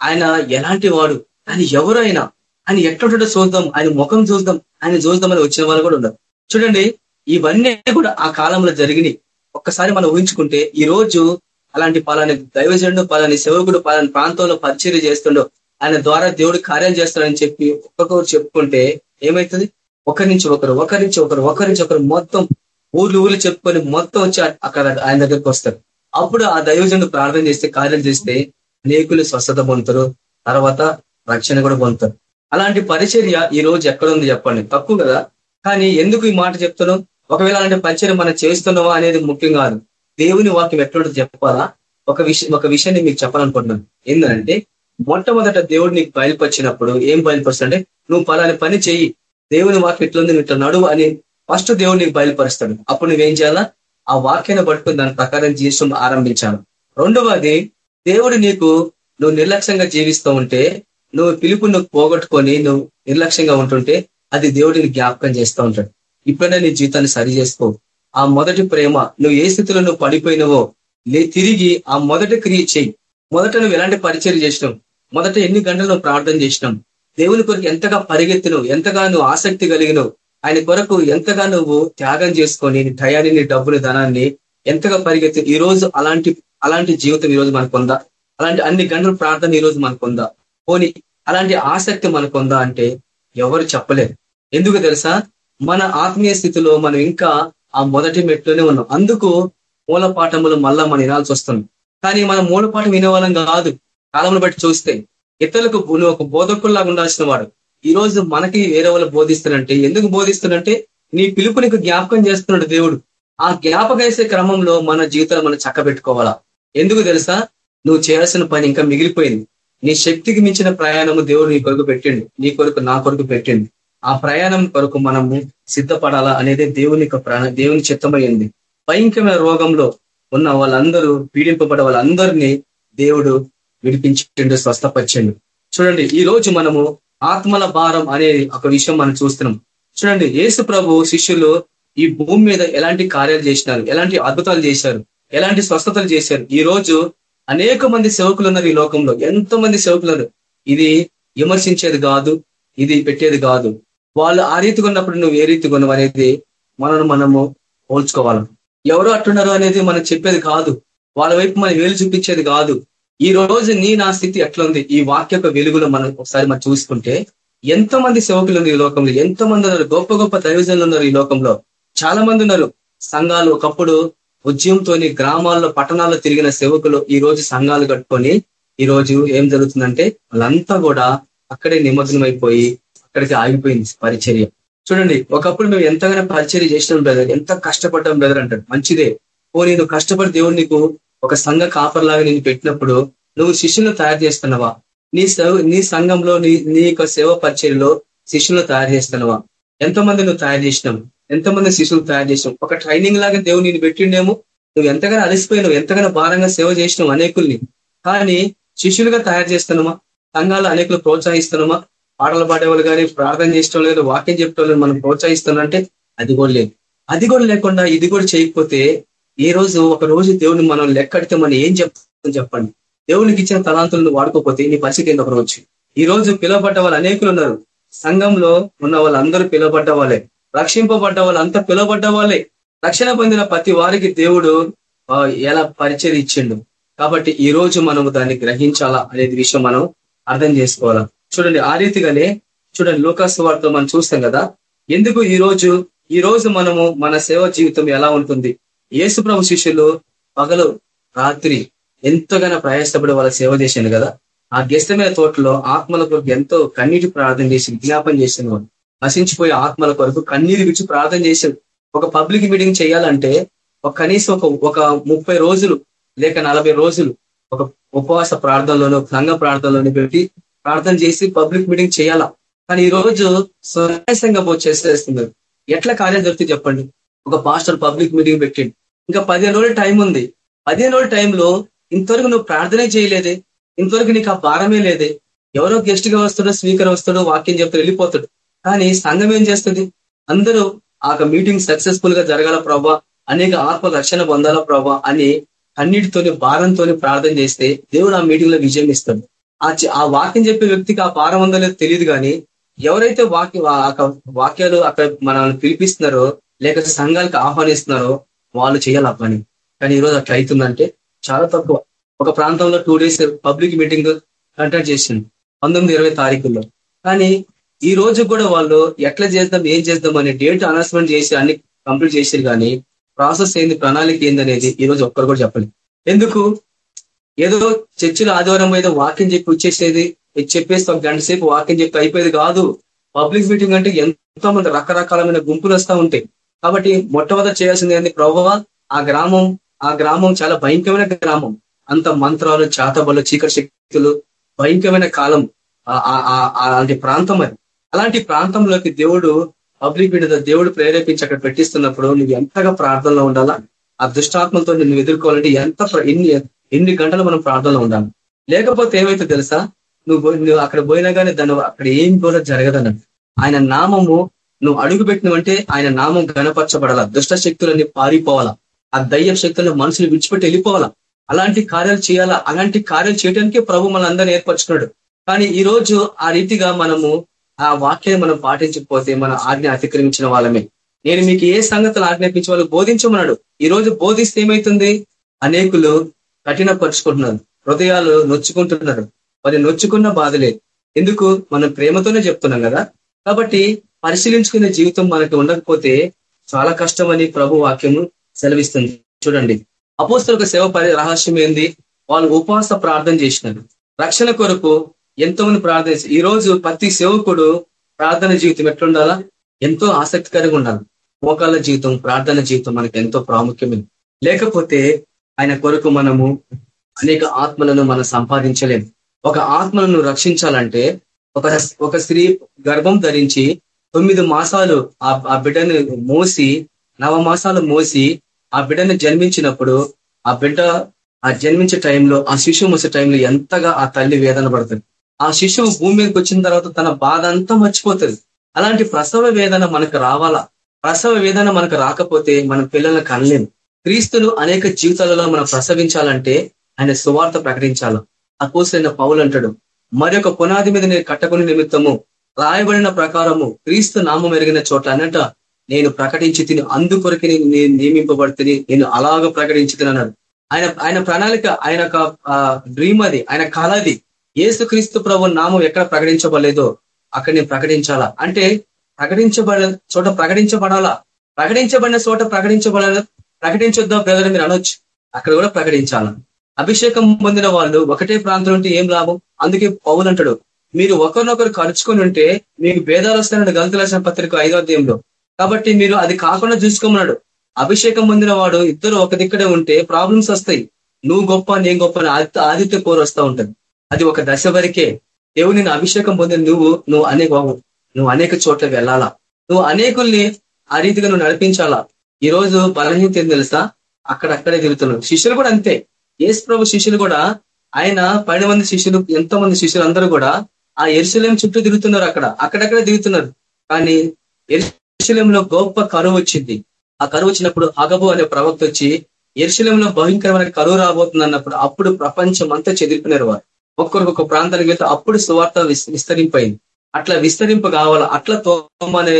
ఆయన ఎలాంటి వాడు? ఆయన ఎవరైనా? ఆయన ఎట్లుంటాడో చూద్దాం. ఆయన ముఖం చూద్దాం. ఆయన చూద్దామని వచ్చిన వాళ్ళు కూడా ఉన్నారు. చూడండి ఇవన్నీ కూడా ఆ కాలంలో జరిగినాయి. ఒక్కసారి మనం ఊహించుకుంటే ఈ రోజు అలాంటి పలాని దైవజనుడు పలాని సేవకుడు పలాని ప్రాంతంలో పరిచర్య చేస్తుండో ఆయన ద్వారా దేవుడు కార్యం చేస్తాడని చెప్పి ఒక్కొక్కరు చెప్పుకుంటే ఏమవుతుంది ఒకరి నుంచి ఒకరు ఒకరి నుంచి ఒకరు ఒకరి నుంచి ఒకరు మొత్తం ఊర్లు ఊర్లు చెప్పుకొని మొత్తం వచ్చి అక్కడ ఆయన దగ్గరికి వస్తారు. అప్పుడు ఆ దైవజనుడు ప్రార్థన చేస్తే కార్యం చేస్తే అనేకులు స్వస్థత పొందుతారు తర్వాత రక్షణ కూడా పొందుతారు. అలాంటి పరిచర్య ఈ రోజు ఎక్కడ ఉంది చెప్పండి? తక్కువ కదా. కానీ ఎందుకు ఈ మాట చెప్తున్నాం? ఒకవేళ అలాంటి పరిచయం మనం చేస్తున్నావా అనేది ముఖ్యం కాదు. దేవుని వాక్యం ఎట్లుంటుంది చెప్పాలా ఒక విషయం ఒక విషయాన్ని మీకు చెప్పాలనుకుంటున్నాను. ఏంటంటే మొట్టమొదట దేవుడు నీకు బయలుపరిచినప్పుడు ఏం బయలుపరుస్తాడంటే నువ్వు పలాని పని చెయ్యి. దేవుని వాక్యం ఎట్లుంది? ఇట్లా నడువు అని ఫస్ట్ దేవుడు నీకు బయలుపరుస్తాడు. అప్పుడు నువ్వేం చేయాలా? ఆ వాక్యాన్ని పట్టుకుని దాని ప్రకారం జీవితం ఆరంభించాలి. రెండవది దేవుడు నీకు నువ్వు నిర్లక్ష్యంగా జీవిస్తూ ఉంటే నువ్వు పిలుపు నువ్వు పోగొట్టుకొని నువ్వు నిర్లక్ష్యంగా ఉంటుంటే అది దేవుడిని జ్ఞాపకం చేస్తూ ఉంటాడు. ఇప్పుడైనా నీ జీవితాన్ని సరి చేసుకో. ఆ మొదటి ప్రేమ నువ్వు ఏ స్థితిలో నువ్వు పడిపోయినవో లే తిరిగి ఆ మొదటి క్రియ చెయ్యి. మొదట నువ్వు ఎలాంటి పరిచయం చేసినావు? మొదట ఎన్ని గంటలు ప్రార్థన చేసినావు? దేవుని కొరకు ఎంతగా పరిగెత్తినవు? ఎంతగా నువ్వు ఆసక్తి కలిగినవు? ఆయన కొరకు ఎంతగా నువ్వు త్యాగం చేసుకొని నీ టయాన్ని డబ్బులు డబ్బుని ధనాన్ని ఎంతగా పరిగెత్తి ఈ రోజు అలాంటి అలాంటి జీవితం ఈ రోజు మనకు ఉందా? అలాంటి అన్ని గంటల ప్రార్థన ఈ రోజు మనకుందా పోనీ పోని అలాంటి ఆసక్తి మనకు ఉందా అంటే ఎవరు చెప్పలేరు. ఎందుకు తెలుసా? మన ఆత్మీయ స్థితిలో మనం ఇంకా ఆ మొదటి మెట్లోనే ఉన్నాం. అందుకు మూల పాఠములు మళ్ళా మనం వినాల్సి వస్తుంది. కానీ మనం మూల పాఠం వినేవాళ్ళం కాదు. కాలంలో బట్టి చూస్తే ఇతరులకు నువ్వు ఒక బోధకుల్లాగా ఉండాల్సిన వాడు. ఈ రోజు మనకి వేరే వాళ్ళు బోధిస్తున్నంటే ఎందుకు బోధిస్తున్నంటే నీ పిలుపు నీకు జ్ఞాపకం చేస్తున్నాడు దేవుడు. ఆ జ్ఞాపకం వేసే క్రమంలో మన జీవితాలు మనం చక్కబెట్టుకోవాలా? ఎందుకు తెలుసా? నువ్వు చేయాల్సిన పని ఇంకా మిగిలిపోయింది. నీ శక్తికి మించిన ప్రయాణము దేవుడు నీ కొరకు పెట్టిండు. నీ కొరకు నా కొరకు పెట్టిండు. ఆ ప్రయాణం కొరకు మనము సిద్ధపడాలా అనేది దేవుని యొక్క ప్రాణ దేవుని చిత్తమైంది. భయంకరమైన రోగంలో ఉన్న వాళ్ళందరూ పీడింపబడే వాళ్ళందరినీ దేవుడు విడిపించిండు స్వస్థపరిచిండు. చూడండి ఈ రోజు మనము ఆత్మల భారం అనే ఒక విషయం మనం చూస్తున్నాం. చూడండి యేసు ప్రభు శిష్యులు ఈ భూమి మీద ఎలాంటి కార్యాలు చేసినారు ఎలాంటి అద్భుతాలు చేశారు ఎలాంటి స్వస్థతలు చేశారు. ఈ రోజు అనేక మంది సేవకులు ఉన్నారు ఈ లోకంలో. ఎంతో మంది సేవకులు ఇది విమర్శించేది కాదు ఇది పెట్టేది కాదు. వాళ్ళు ఆ రీతిగా ఉన్నప్పుడు నువ్వు ఏ రీతిగా ఉన్నావు అనేది మనను మనము పోల్చుకోవాలి. ఎవరు అట్టున్నారు అనేది మనం చెప్పేది కాదు. వాళ్ళ వైపు మనం వేలు చూపించేది కాదు. ఈ రోజు నీ నా స్థితి ఎట్లుంది? ఈ వాక్య వెలుగులో మనం ఒకసారి మనం చూసుకుంటే ఎంతో మంది సేవకులు ఉన్నారు ఈ లోకంలో ఎంతో మంది ఉన్నారు గొప్ప గొప్ప దైవజనులు ఉన్నారు ఈ లోకంలో. చాలా మంది ఉన్నారు. సంఘాలు ఒకప్పుడు ఉద్యమంతో గ్రామాల్లో పట్టణాల్లో తిరిగిన సేవకులు ఈ రోజు సంఘాలు కట్టుకొని ఈ రోజు ఏం జరుగుతుందంటే వాళ్ళంతా కూడా అక్కడే నిమగ్నమైపోయి అక్కడికి ఆగిపోయింది పరిచర్య. చూడండి ఒకప్పుడు మేము ఎంతగానో పరిచర్య చేసినాం బ్రదర్ ఎంత కష్టపడ్డాం బ్రదర్ అంటాడు. మంచిదే. ఓ నేను కష్టపడి దేవుడు నీకు ఒక సంఘ కాపర్లాగా నేను పెట్టినప్పుడు నువ్వు శిష్యులను తయారు చేస్తున్నావా? నీ నీ సంఘంలో నీ నీ యొక్క సేవ పరిచర్యలో శిష్యులను తయారు చేస్తున్నావా? ఎంతమంది నువ్వు తయారు చేసినావు. ఎంతమంది శిష్యులు తయారు చేసినావు. ఒక ట్రైనింగ్ లాగా దేవుడు నేను పెట్టిండేమో. నువ్వు ఎంతగానో అలసిపోయినావు ఎంతగానో భారంగా సేవ చేసినావు అనేకుల్ని. కానీ శిష్యులుగా తయారు చేస్తున్నామా సంఘాలు అనేకులు ప్రోత్సహిస్తున్నామా పాటలు పాడేవాళ్ళు కానీ ప్రార్థన చేసేవాళ్ళు లేదు వాక్యం చెప్పేవాళ్ళని మనం ప్రోత్సహిస్తున్నారంటే అది కూడా లేదు. అది కూడా లేకుండా ఇది కూడా చేయకపోతే ఈ రోజు ఒక రోజు దేవుని మనం లెక్కడితే మనం ఏం చెప్తాం చెప్పండి. దేవునికి ఇచ్చిన తలాంతులను వాడుకోకపోతే నీ పరిస్థితి ఏంది ఒక రోజు ఈ రోజు పిలువబడ్డ వాళ్ళు అనేకులు ఉన్నారు. సంఘంలో ఉన్న వాళ్ళందరూ పిలువబడ్డ వాళ్ళే. రక్షింపబడ్డ వాళ్ళంతా పిలువబడ్డ వాళ్ళే. రక్షణ పొందిన ప్రతి వారికి దేవుడు ఎలా పరిచయం ఇచ్చిండు. కాబట్టి ఈ రోజు మనము దాన్ని గ్రహించాలా అనేది విషయం మనం అర్థం చేసుకోవాలా. చూడండి ఆ రీతిగానే చూడండి లోకాసు వారితో మనం చూస్తాం కదా. ఎందుకు ఈ రోజు ఈ రోజు మనము మన సేవ జీవితం ఎలా ఉంటుంది? యేసు ప్రభు శిష్యులు పగలు రాత్రి ఎంతగానో ప్రయాసపడి వాళ్ళ సేవ చేశాను కదా. ఆ గెస్తమైన తోటలో ఆత్మల కొరకు ఎంతో కన్నీటి ప్రార్థన చేసి విజ్ఞాపన చేసిన వాళ్ళు నశించిపోయే ఆత్మల కొరకు కన్నీరు విచ్చి ప్రార్థన చేశారు ఒక పబ్లిక్ మీటింగ్ చేయాలంటే ఒక కనీసం ఒక ఒక ముప్పై రోజులు లేక నలభై రోజులు ఒక ఉపవాస ప్రార్థనలోనూ సంఘ ప్రార్థనలోని పెట్టి ప్రార్థన చేసి పబ్లిక్ మీటింగ్ చేయాలా? కానీ ఈ రోజు సునాయాసంగా చేసేస్తున్నారు. ఎట్లా కార్యం దొరికితే చెప్పండి. ఒక పాస్టర్ పబ్లిక్ మీటింగ్ పెట్టిండు. ఇంకా పదిహేను రోజుల టైం ఉంది. పదిహేను రోజుల టైంలో ఇంతవరకు నువ్వు ప్రార్థనే చేయలేదే. ఇంతవరకు నీకు ఆ భారమే లేదే. ఎవరో గెస్ట్గా వస్తాడో స్పీకర్ వస్తాడో వాక్యం చెప్తాడు వెళ్ళిపోతాడు. కానీ సంఘం ఏం చేస్తుంది? అందరూ ఆ మీటింగ్ సక్సెస్ఫుల్గా జరగాల ప్రభా. అనేక ఆత్మ రక్షణ పొందాలా ప్రభా అని అన్నిటితోని భారంతో ప్రార్థన చేస్తే దేవుడు ఆ మీటింగ్లో విజయం ఇస్తాడు. ఆ వాక్యం చెప్పే వ్యక్తికి ఆ భారం ఉందో లేదో తెలియదు కానీ ఎవరైతే వాక్య వాక్యాలు అక్కడ మనల్ని పిలిపిస్తున్నారో లేక సంఘాలకు ఆహ్వానిస్తున్నారో వాళ్ళు చేయాలి ఆ పని కానీ ఈరోజు అట్లా అవుతుందంటే చాలా తక్కువ. ఒక ప్రాంతంలో two days public meeting conduct చేసింది పంతొమ్మిది ఇరవై తారీఖుల్లో. కానీ ఈ రోజు కూడా వాళ్ళు ఎట్లా చేద్దాం ఏం చేద్దాం అనే డేట్ అనౌన్స్మెంట్ చేసి అన్ని కంప్లీట్ చేసారు కానీ ప్రాసెస్ ఏంది ప్రణాళిక ఏంది అనేది ఈ రోజు ఒక్కరు కూడా చెప్పలేదు. ఎందుకు? ఏదో చర్చిలో ఆదివారం ఏదో వాక్యం చెప్పి వచ్చేసేది చెప్పేసి ఒక గంట సేపు వాక్యం చెప్పి అయిపోయేది కాదు. పబ్లిక్ మీటింగ్ అంటే ఎంతో మంది రకరకాలమైన గుంపులు వస్తూ ఉంటాయి. కాబట్టి మొట్టమొదటి చేయాల్సింది ఏంటి ప్రభావ ఆ గ్రామం ఆ గ్రామం చాలా భయంకరమైన గ్రామం. అంత మంత్రాలు చాతబలు చీకటి శక్తులు భయంకరమైన కాలం. అలాంటి ప్రాంతం అది. అలాంటి ప్రాంతంలోకి దేవుడు పబ్లిక్ మీద దేవుడు ప్రేరేపించి అక్కడ పెట్టిస్తున్నప్పుడు నువ్వు ఎంతగా ప్రార్థనలో ఉండాలా? ఆ దుష్టాత్మలతో నువ్వు ఎదుర్కోవాలంటే ఎంత ఎన్ని ఎన్ని గంటలు మనం ప్రార్థనలో ఉండాలి? లేకపోతే ఏమైతే తెలుసా? నువ్వు నువ్వు అక్కడ పోయినా కానీ దాని అక్కడ ఏం కూడా జరగదన్నట్టు ఆయన నామము నువ్వు అడుగు పెట్టినవంటే ఆయన నామం గణపరచబడాల దుష్ట శక్తులన్నీ పారిపోవాలా? ఆ దయ్య శక్తులను మనుషులు విడిచిపెట్టి వెళ్ళిపోవాలా? అలాంటి కార్యాలు చేయాలా? అలాంటి కార్యాలు చేయడానికే ప్రభు మన అందరినీ ఏర్పరచుకున్నాడు. కానీ ఈ రోజు ఆ రీతిగా మనము ఆ వాక్యాన్ని మనం పాటించకపోతే మన ఆజ్ఞ అతిక్రమించిన వాళ్ళమే. నేను మీకు ఏ సంగతులు ఆజ్ఞాపించే వాళ్ళు బోధించమన్నాడు? ఈ రోజు బోధిస్తే ఏమైతుంది? అనేకులు కఠినపరుచుకుంటున్నారు. హృదయాలు నొచ్చుకుంటున్నారు. మరి నొచ్చుకున్న బాధలే. ఎందుకు? మనం ప్రేమతోనే చెప్తున్నాం కదా. కాబట్టి పరిశీలించుకునే జీవితం మనకు ఉండకపోతే చాలా కష్టమని ప్రభు వాక్యము సెలవిస్తుంది. చూడండి. అపోస్తులకు సేవ పరి రహస్యం ఏంది? వాళ్ళు ఉపవాస ప్రార్థన చేసినారు. రక్షణ కొరకు ఎంతో మంది ప్రార్థన ఈ రోజు ప్రతి సేవకుడు ప్రార్థన జీవితం ఎట్లుండాలా? ఎంతో ఆసక్తికరంగా ఉండాలి. మోకాళ్ళ జీవితం ప్రార్థన జీవితం మనకి ఎంతో ప్రాముఖ్యమైనది. లేకపోతే ఆయన కొరకు మనము అనేక ఆత్మలను మనం సంపాదించలేము. ఒక ఆత్మలను రక్షించాలంటే ఒక ఒక స్త్రీ గర్భం ధరించి తొమ్మిది మాసాలు ఆ బిడ్డను మోసి నవ మాసాలు మోసి ఆ బిడ్డను జన్మించినప్పుడు ఆ బిడ్డ ఆ జన్మించే టైంలో ఆ శిశువు మోసే టైంలో ఎంతగా ఆ తల్లి వేదన పడుతుంది. ఆ శిశువు భూమి మీదకి వచ్చిన తర్వాత తన బాధ అంతా మర్చిపోతుంది. అలాంటి ప్రసవ వేదన మనకు రావాలా? ప్రసవ వేదన మనకు రాకపోతే మన పిల్లల్ని కనలేము. క్రీస్తులు అనేక జీవితాలలో మనం ప్రసవించాలంటే ఆయన సువార్త ప్రకటించాల. అపోసైన పౌలు అంటాడు మరొక పునాది మీద నేను కట్టకుని నిమిత్తము రాయబడిన ప్రకారము క్రీస్తు నామం ఎరిగిన చోట అన్నట నేను ప్రకటించి తిని అందుకొరికి నేను నియమింపబడితే నేను అలాగ ప్రకటించి తినన్నాడు ఆయన ఆయన ప్రణాళిక ఆయన డ్రీమ్ అది ఆయన కళ అది. ఏసుక్రీస్తు ప్రభు నామం ఎక్కడ ప్రకటించబడలేదో అక్కడ నేను ప్రకటించాలా? అంటే ప్రకటించబడ చోట ప్రకటించబడాలా? ప్రకటించబడిన చోట ప్రకటించబడ ప్రకటించొద్దా బ్రదర్ మీరు అనొచ్చు. అక్కడ కూడా ప్రకటించాల? అభిషేకం పొందిన వాళ్ళు ఒకటే ప్రాంతం ఉంటే ఏం లాభం? అందుకే పౌలు అంటాడు మీరు ఒకరినొకరు ఖర్చుకొని ఉంటే మీకు భేదాలు వస్తాయన్నాడు గంతులసిన పత్రిక ఐదో అధ్యయంలో. కాబట్టి మీరు అది కాకుండా చూసుకోమన్నాడు. అభిషేకం పొందిన వాడు ఇద్దరు ఒక దిక్కడే ఉంటే ప్రాబ్లమ్స్ వస్తాయి. నువ్వు గొప్ప నేను గొప్ప ఆదిత్య కోరు వస్తూ ఉంటుంది. అది ఒక దశ వరకే. దేవుని అభిషేకం పొందిన నువ్వు నువ్వు అనేక నువ్వు అనేక చోట్ల వెళ్ళాలా? నువ్వు అనేకుల్ని ఆ రీతిగా నువ్వు నడిపించాలా? ఈ రోజు బలహీనత ఏం తెలుసా? అక్కడక్కడే తిరుగుతున్నాడు. శిష్యులు కూడా అంతే. ఏసు ప్రభు శిష్యులు కూడా ఆయన పది మంది శిష్యులు ఎంతో మంది శిష్యులు అందరూ కూడా ఆ ఎరుశలేం చుట్టూ తిరుగుతున్నారు అక్కడ. అక్కడక్కడే తిరుగుతున్నారు. కానీ ఎరుశలంలో గొప్ప కరువు వచ్చింది. ఆ కరువు వచ్చినప్పుడు అగబు అనే ప్రవక్త వచ్చి ఎరుశలంలో భయంకరమైన కరువు రాబోతుంది అన్నప్పుడు అప్పుడు ప్రపంచం అంతా చెదిరిపోయినారు వారు. ఒక్కొరికి ప్రాంతానికి వెళ్తే అప్పుడు సువార్త విస్తరింపైంది. అట్లా విస్తరింపు కావాలా అట్లా తోమ అనే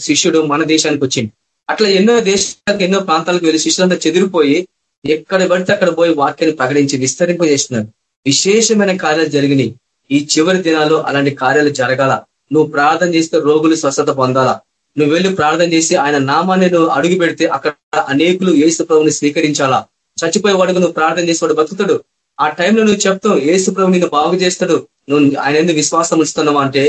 శిష్యుడు మన దేశానికి వచ్చింది అట్లా ఎన్నో దేశాలకు ఎన్నో ప్రాంతాలకు వెళ్ళి శిష్యులంతా చెదిరిపోయి ఎక్కడ పడితే అక్కడ పోయి వాక్యాన్ని ప్రకటించి విస్తరింప చేస్తున్నారు విశేషమైన కార్యాలు జరిగినాయి. ఈ చివరి దినాలు అలాంటి కార్యాలు జరగాల. నువ్వు ప్రార్థన చేస్తే రోగులు స్వస్థత పొందాలా. నువ్వు వెళ్ళి ప్రార్థన చేసి ఆయన నామాన్ని నువ్వు అడుగు పెడితే అక్కడ అనేకులు ఏసు ప్రభుని స్వీకరించాలా? చచ్చిపోయే వాడుకు నువ్వు ప్రార్థన చేసేవాడు బతుకుతాడు. ఆ టైంలో నువ్వు చెప్తావు ఏసు ప్రభు నిన్ను బాగు చేస్తాడు. నువ్వు ఆయన ఎందుకు విశ్వాసం ఇస్తున్నావా అంటే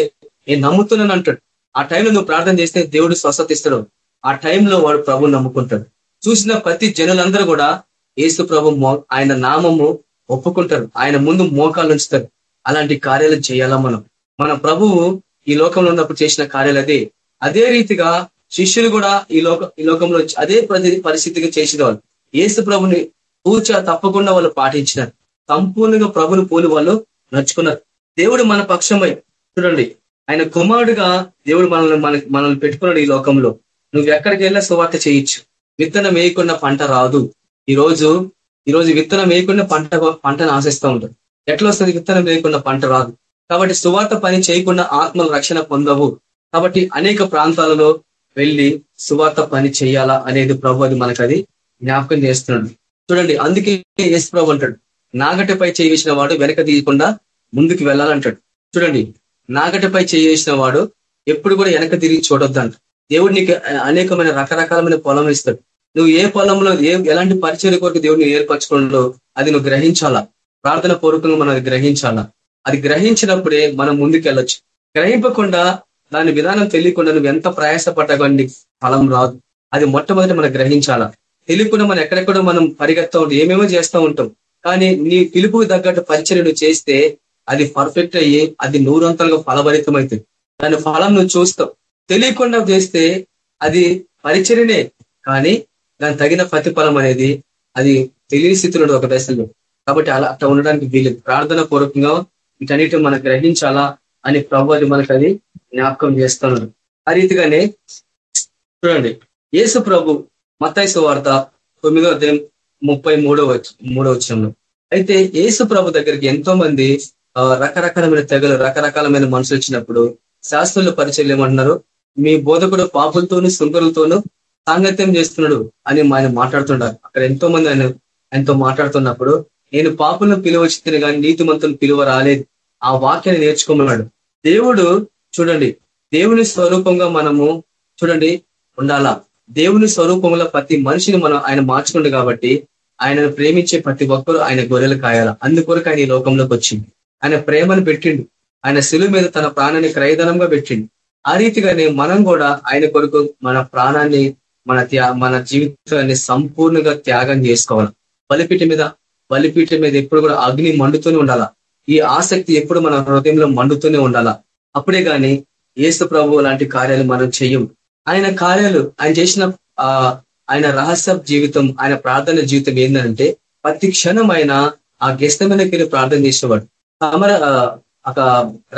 నేను నమ్ముతున్నాను అంటాడు. ఆ టైంలో నువ్వు ప్రార్థన చేస్తే దేవుడు స్వస్థత ఇస్తాడు. ఆ టైంలో వాడు ప్రభు నమ్ముకుంటాడు. చూసిన ప్రతి జనులందరూ కూడా ఏసు ప్రభు ఆయన నామము ఒప్పుకుంటారు. ఆయన ముందు మోకాలు ఉంచుతారు. అలాంటి కార్యాలు చేయాలా మనం. మన ప్రభువు ఈ లోకంలో ఉన్నప్పుడు చేసిన కార్యాలు అదే. అదే రీతిగా శిష్యులు కూడా ఈ లోక ఈ లోకంలో అదే పరిస్థితిగా చేసిన వాళ్ళు ఏసు ప్రభుని పూచ తప్పకుండా వాళ్ళు పాటించినారు. సంపూర్ణంగా ప్రభుని పోలి వాళ్ళు నడుచుకున్నారు. దేవుడు మన పక్షమై చూడండి. ఆయన కుమారుడుగా దేవుడు మనల్ని మనల్ని పెట్టుకున్నాడు ఈ లోకంలో. నువ్వు ఎక్కడికి సువార్త చేయొచ్చు. విత్తనం వేయకుండా పంట రాదు. ఈ రోజు ఈ రోజు విత్తనం వేయకుండా పంట పంటను ఆశిస్తూ ఉంటారు. ఎట్లా వస్తుంది విత్తనం వేయకుండా పంట రాదు. కాబట్టి సువార్త పని చేయకుండా ఆత్మల రక్షణ పొందవు. కాబట్టి అనేక ప్రాంతాలలో వెళ్ళి సువార్త పని చేయాలా అనేది ప్రభు అది మనకు అది జ్ఞాపకం చేస్తున్నాడు. చూడండి అందుకే ఎస్ ప్రభు అంటాడు నాగటిపై చేయించిన వాడు వెనక తీయకుండా ముందుకు వెళ్ళాలంటాడు. చూడండి నాగటిపై చేయించిన వాడు ఎప్పుడు కూడా వెనక తిరిగి చూడొద్దంట. దేవుడు నీకు అనేకమైన రకరకాలమైన పొలం ఇస్తాడు. నువ్వు ఏ పొలంలో ఏ ఎలాంటి పరిచయం కొరకు దేవుడిని ఏర్పరచుకోవడంలో అది నువ్వు గ్రహించాలా? ప్రార్థన పూర్వకంగా మనం అది గ్రహించాలా? అది గ్రహించినప్పుడే మనం ముందుకెళ్ళొచ్చు. గ్రహింపకుండా దాని విధానం తెలియకుండా నువ్వు ఎంత ప్రయాసపడ్డా ఫలం రాదు. అది మొట్టమొదటి మనం గ్రహించాలా? తెలియకుండా మనం ఎక్కడెక్కడో మనం పరిగెత్తా ఉంటాం ఏమేమో చేస్తూ ఉంటాం. కానీ నీ పిలుపుకు తగ్గట్టు పరిచయం నువ్వు చేస్తే అది పర్ఫెక్ట్ అయ్యి అది నూరంతలుగా ఫలభరితమవుతుంది దాని ఫలం నువ్వు చూస్తావు. తెలియకుండా చేస్తే అది పరిచర్యనే. కానీ దాని తగిన ప్రతిఫలం అనేది అది తెలియని స్థితిలో ఒక దశలో. కాబట్టి అలా అట్లా ఉండడానికి వీలు ప్రార్థన పూర్వకంగా వీటన్నిటి మనం గ్రహించాలా అని ప్రభు అది మనకు అది జ్ఞాపకం చేస్తున్నాడు ఆ రీతిగానే చూడండి. యేసు ప్రభు మత్తాయిసు వార్త తొమ్మిదో అధ్యాయం ముప్పై మూడో మూడో వచ్చంలో అయితే యేసు ప్రభు దగ్గరికి ఎంతో మంది రకరకాలమైన తెగలు రకరకాలమైన మనుషులు వచ్చినప్పుడు శాస్త్రులు పరిచయం ఏమంటున్నారు? మీ బోధకుడు పాపులతోనూ సుంకరులతోనూ సాంగత్యం చేస్తున్నాడు అని ఆయన మాట్లాడుతున్నారు అక్కడ ఎంతో మంది ఆయన ఆయనతో మాట్లాడుతున్నప్పుడు నేను పాపులను పిలువచ్చింది కానీ నీతిమంతులు పిలువ రాలేదు ఆ వాక్యాన్ని నేర్చుకోమన్నాడు. దేవుడు చూడండి దేవుని స్వరూపంగా మనము చూడండి ఉండాలా? దేవుని స్వరూపంలో ప్రతి మనిషిని మనం ఆయన మార్చుకుండు కాబట్టి ఆయనను ప్రేమించే ప్రతి ఒక్కరు ఆయన గొర్రెలు కాయాల? అందుకొరకు ఆయన ఈ లోకంలోకి వచ్చింది ఆయన ప్రేమను పెట్టిండు. ఆయన శిలువు మీద తన ప్రాణాన్ని క్రయధనంగా పెట్టిండు. ఆ రీతిగానే మనం కూడా ఆయన కొరకు మన ప్రాణాన్ని మన మన జీవితాన్ని సంపూర్ణంగా త్యాగం చేసుకోవాలి. బలిపీఠ మీద బలిపీఠ మీద ఎప్పుడు కూడా అగ్ని మండుతూనే ఉండాలా? ఈ ఆసక్తి ఎప్పుడు మన హృదయంలో మండుతూనే ఉండాలా? అప్పుడే గాని ఏసు ప్రభు లాంటి కార్యాలు మనం చెయ్యం ఆయన కార్యాలు ఆయన చేసిన ఆయన రహస్య జీవితం ఆయన ప్రార్థన జీవితం ఏంటంటే ప్రతి క్షణం ఆయన ఆ గెస్తమైనకి వెళ్ళి ప్రార్థన చేసేవాడు. అమర ఒక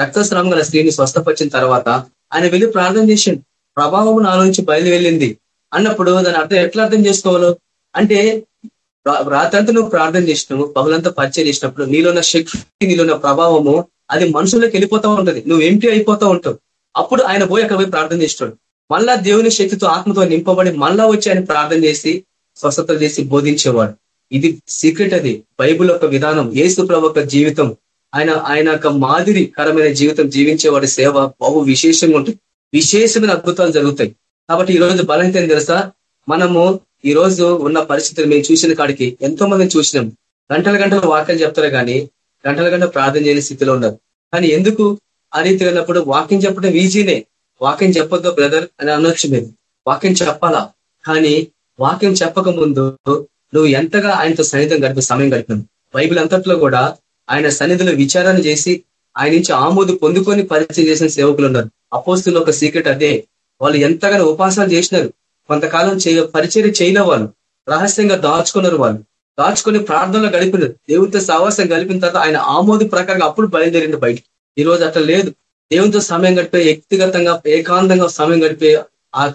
రక్తస్రావం గల స్త్రీని స్వస్థపరిచిన తర్వాత ఆయన వెళ్ళి ప్రార్థన చేసిండు. ప్రభావం నాలో నుంచి బయలు వెళ్ళింది అన్నప్పుడు దాని అర్థం ఎట్లా అర్థం చేసుకోవాలో? అంటే రాత్రంతా నువ్వు ప్రార్థన చేసినావు బహులంతా పరిచయం చేసినప్పుడు నీలోన్న శక్తి నీలోన్న ప్రభావము అది మనుషులకు వెళ్ళిపోతా ఉంటది. నువ్వు ఎంపీ అయిపోతా ఉంటావు. అప్పుడు ఆయన పోయి అక్కడ పోయి ప్రార్థన చేస్తాడు. మళ్ళా దేవుని శక్తితో ఆత్మతో నింపబడి మళ్ళా వచ్చి ఆయన ప్రార్థన చేసి స్వస్థత చేసి బోధించేవాడు. ఇది సీక్రెట్ అది. బైబుల్ యొక్క విధానం. ఏసు ప్రభు జీవితం. ఆయన ఆయన యొక్క మాదిరికరమైన జీవితం జీవించేవాడి సేవ బహు విశేషంగా ఉంటుంది. విశేషమైన అద్భుతాలు జరుగుతాయి. కాబట్టి ఈ రోజు బలహీతం తెలుసా? మనము ఈ రోజు ఉన్న పరిస్థితులు మేము చూసిన కాడికి ఎంతో మందిని చూసినాం. గంటల గంటల వాక్యాలు చెప్తారు కానీ గంటల గంట ప్రార్థన చేయని స్థితిలో ఉన్నారు. కానీ ఎందుకు? ఆ రీతి వెళ్ళినప్పుడు వాక్యం చెప్పడం ఈజీనే. వాక్యం చెప్పొద్దు బ్రదర్ అని అనొచ్చు మీరు వాక్యం చెప్పాలా? కానీ వాక్యం చెప్పక ముందు నువ్వు ఎంతగా ఆయనతో సన్నిహితం గడిపే సమయం గడిపినావు బైబిల్ అంతట్లో కూడా ఆయన సన్నిధిలో విచారణ చేసి ఆయన నుంచి ఆమోదు పొందుకొని పరిచయం చేసిన సేవకులు ఉన్నారు. అపోస్తులు ఒక సీక్రెట్ అదే. వాళ్ళు ఎంతగానో ఉపాసాలు చేసినారు. కొంతకాలం చేయ పరిచయం చేయలే వాళ్ళు రహస్యంగా దాచుకున్నారు వాళ్ళు. దాచుకొని ప్రార్థనలో గడిపినారు. దేవునితో సావాసం గడిపిన తర్వాత ఆయన ఆమోదు ప్రకారంగా అప్పుడు బయలుదేరింది బయటికి. ఈ రోజు అట్లా లేదు. దేవునితో సమయం గడిపే వ్యక్తిగతంగా ఏకాంతంగా సమయం గడిపే ఆ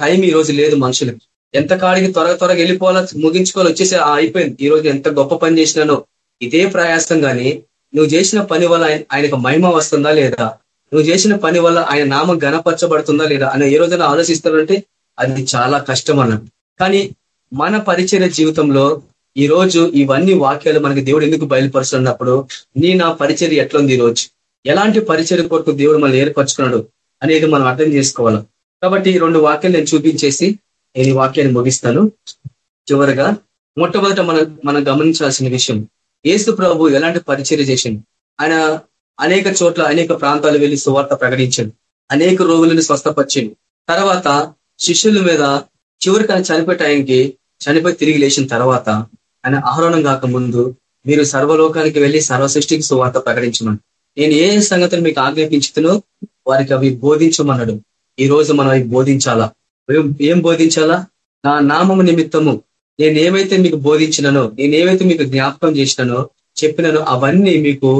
టైం ఈ రోజు లేదు మనుషులకి. ఎంత కాడికి త్వరగా త్వరగా వెళ్ళిపోవాలా ముగించుకోవాలి వచ్చేసి అయిపోయింది. ఈ రోజు ఎంత గొప్ప పని చేసినానో ఇదే ప్రయాసం గాని నువ్వు చేసిన పని వల్ల ఆయనకు మహిమ వస్తుందా లేదా? నువ్వు చేసిన పని వల్ల ఆయన నామం గణపరచబడుతుందా లేదా అని ఏ రోజైనా ఆలోచిస్తారంటే అది చాలా కష్టం అన్నట్టు. కానీ మన పరిచయ జీవితంలో ఈ రోజు ఇవన్నీ వాక్యాలు మనకి దేవుడు ఎందుకు బయలుపరుస్తున్నప్పుడు నీ నా పరిచర్య ఎట్లుంది ఈ రోజు? ఎలాంటి పరిచయం కొరకు దేవుడు మనల్ని ఏర్పరచుకున్నాడు అనేది మనం అర్థం చేసుకోవాలి. కాబట్టి రెండు వాక్యాలు నేను చూపించేసి నేను ఈ వాక్యాన్ని ముగిస్తాను. చివరగా మొట్టమొదట మనం మనం గమనించాల్సిన విషయం ఏసు ప్రభు ఎలాంటి పరిచర్య చేసింది ఆయన అనేక చోట్ల అనేక ప్రాంతాలు వెళ్ళి సువార్త ప్రకటించాడు. అనేక రోగులను స్వస్థపరిచింది తర్వాత శిష్యుల మీద చివరికి ఆయన చనిపోయే టైంకి చనిపోయి తిరిగి లేచిన తర్వాత ఆయన ఆహ్వానం కాకముందు మీరు సర్వలోకానికి వెళ్ళి సర్వసృష్టికి సువార్త ప్రకటించమని. నేను ఏ సంగతులు మీకు ఆజ్ఞాపించుతునో వారికి అవి బోధించమన్నాడు ఈ రోజు మనం అవి బోధించాలా? ఏం బోధించాలా? నా నామము నిమిత్తము నేను ఏమైతే మీకు బోధించిననో నేను ఏమైతే మీకు జ్ఞాపకం చేసినానో చెప్పినానో అవన్నీ మీకు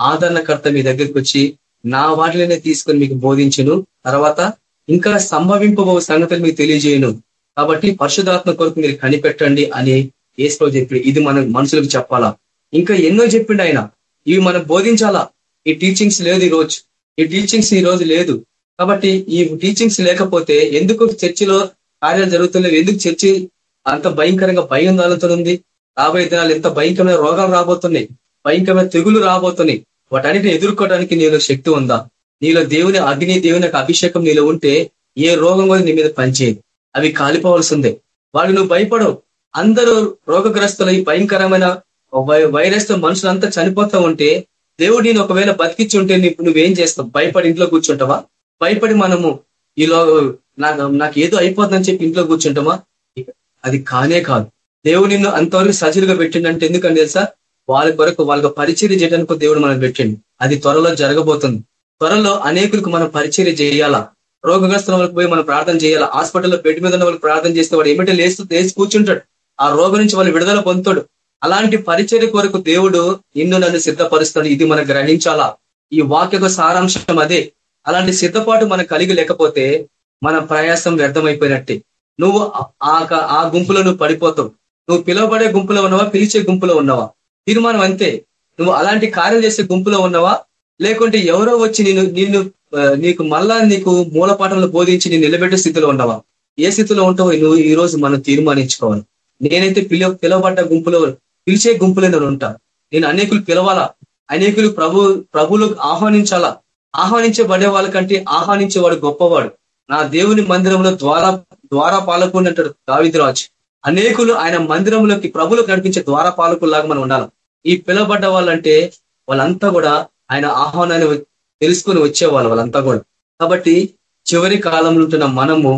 ఆదరణకర్త మీ దగ్గరికి వచ్చి నా వాటిలోనే తీసుకొని మీకు బోధించను. తర్వాత ఇంకా సంభవింపబో సంగతులు మీకు తెలియజేయను. కాబట్టి పరిశుధాత్మ కొరకు మీరు కనిపెట్టండి అని ఏసులో చెప్పి ఇది మన మనుషులకు చెప్పాలా? ఇంకా ఎన్నో చెప్పిండు ఆయన. ఇవి మనం బోధించాలా? ఈ టీచింగ్స్ లేదు ఈ రోజు. ఈ టీచింగ్స్ ఈ రోజు లేదు. కాబట్టి ఈ టీచింగ్స్ లేకపోతే ఎందుకు చర్చిలో కార్యాలు జరుగుతున్నాయి? ఎందుకు చర్చి అంత భయంకరంగా భయం ఉంది రాబోయే దినాలు ఎంత భయంకరమైన రోగాలు రాబోతున్నాయి. భయంకరమైన తెగులు రాబోతున్నాయి. వాటన్నిటిని ఎదుర్కోవడానికి నీలో శక్తి ఉందా? నీలో దేవుని అగ్ని దేవుని అభిషేకం నీలో ఉంటే ఏ రోగం కూడా నీ మీద పనిచేయదు. అవి కాలిపోవాల్సిందే. వాడు నువ్వు భయపడవు. అందరూ రోగగ్రస్తులై ఈ భయంకరమైన వైరస్తో మనుషులంతా చనిపోతా ఉంటే దేవుడు నేను ఒకవేళ బతికించి ఉంటే నువ్వేం చేస్తావు? భయపడి ఇంట్లో కూర్చుంటావా? భయపడి మనము ఈలో నాకు నాకు ఏదో అయిపోతుందని చెప్పి ఇంట్లో కూర్చుంటామా? అది కానే కాదు. దేవుడు నిన్ను అంతవరకు సజీలుగా పెట్టిండంటే ఎందుకంటే తెలుసా? వాళ్ళ కొరకు వాళ్ళకి పరిచయం చేయడానికి దేవుడు మనం పెట్టిండు. అది త్వరలో జరగబోతుంది. త్వరలో అనేకులకు మనం పరిచయం చేయాలా? రోగగ్రస్తుల వాళ్ళకి పోయి మనం ప్రార్థన చేయాలా? హాస్పిటల్లో బెడ్ మీద ఉన్న వాళ్ళకి ప్రార్థన చేస్తే వాడు ఏమిటో? లేస్తూ లేచి కూర్చుంటాడు. ఆ రోగం నుంచి వాళ్ళు విడుదల పొందుతాడు. అలాంటి పరిచర్య కొరకు దేవుడు నిన్ను నన్ను సిద్ధపరుస్తాడు. ఇది మనం గ్రహించాలా? ఈ వాక్యకు సారాంశం అదే. అలాంటి సిద్ధపాటు మనం కలిగి లేకపోతే మన ప్రయాసం వ్యర్థమైపోయినట్టే. నువ్వు ఆ గుంపులో నువ్వు పడిపోతావు. నువ్వు పిలువబడే గుంపులో ఉన్నావా పిలిచే గుంపులో ఉన్నావా? తీర్మానం అంతే. నువ్వు అలాంటి కార్యం చేసే గుంపులో ఉన్నావా? లేకుంటే ఎవరో వచ్చి నేను నిన్ను నీకు మళ్ళా నీకు మూలపాఠంలో బోధించి నేను నిలబెట్టే స్థితిలో ఉన్నావా? ఏ స్థితిలో ఉంటావో నువ్వు ఈ రోజు మనం తీర్మానించుకోవాలి. నేనైతే పిలువ పిలవబడ్డ గుంపులో పిలిచే గుంపులో నేను ఉంటా. నేను అనేకులు పిలవాలా? అనేకులు ప్రభు ప్రభులు ఆహ్వానించాలా? ఆహ్వానించబడే వాళ్ళకంటే ఆహ్వానించేవాడు గొప్పవాడు. నా దేవుని మందిరంలో ద్వారా ద్వార పాలకుని అంటాడు దావిద్రాజ్. అనేకులు ఆయన మందిరంలోకి ప్రభులు నడిపించే ద్వార పాలకుల్లాగా మనం ఉండాలి. ఈ పిలబడ్డ వాళ్ళంటే వాళ్ళంతా కూడా ఆయన ఆహ్వానాన్ని తెలుసుకొని వచ్చేవాళ్ళు వాళ్ళంతా కూడా. కాబట్టి చివరి కాలంలో ఉంటున్న మనము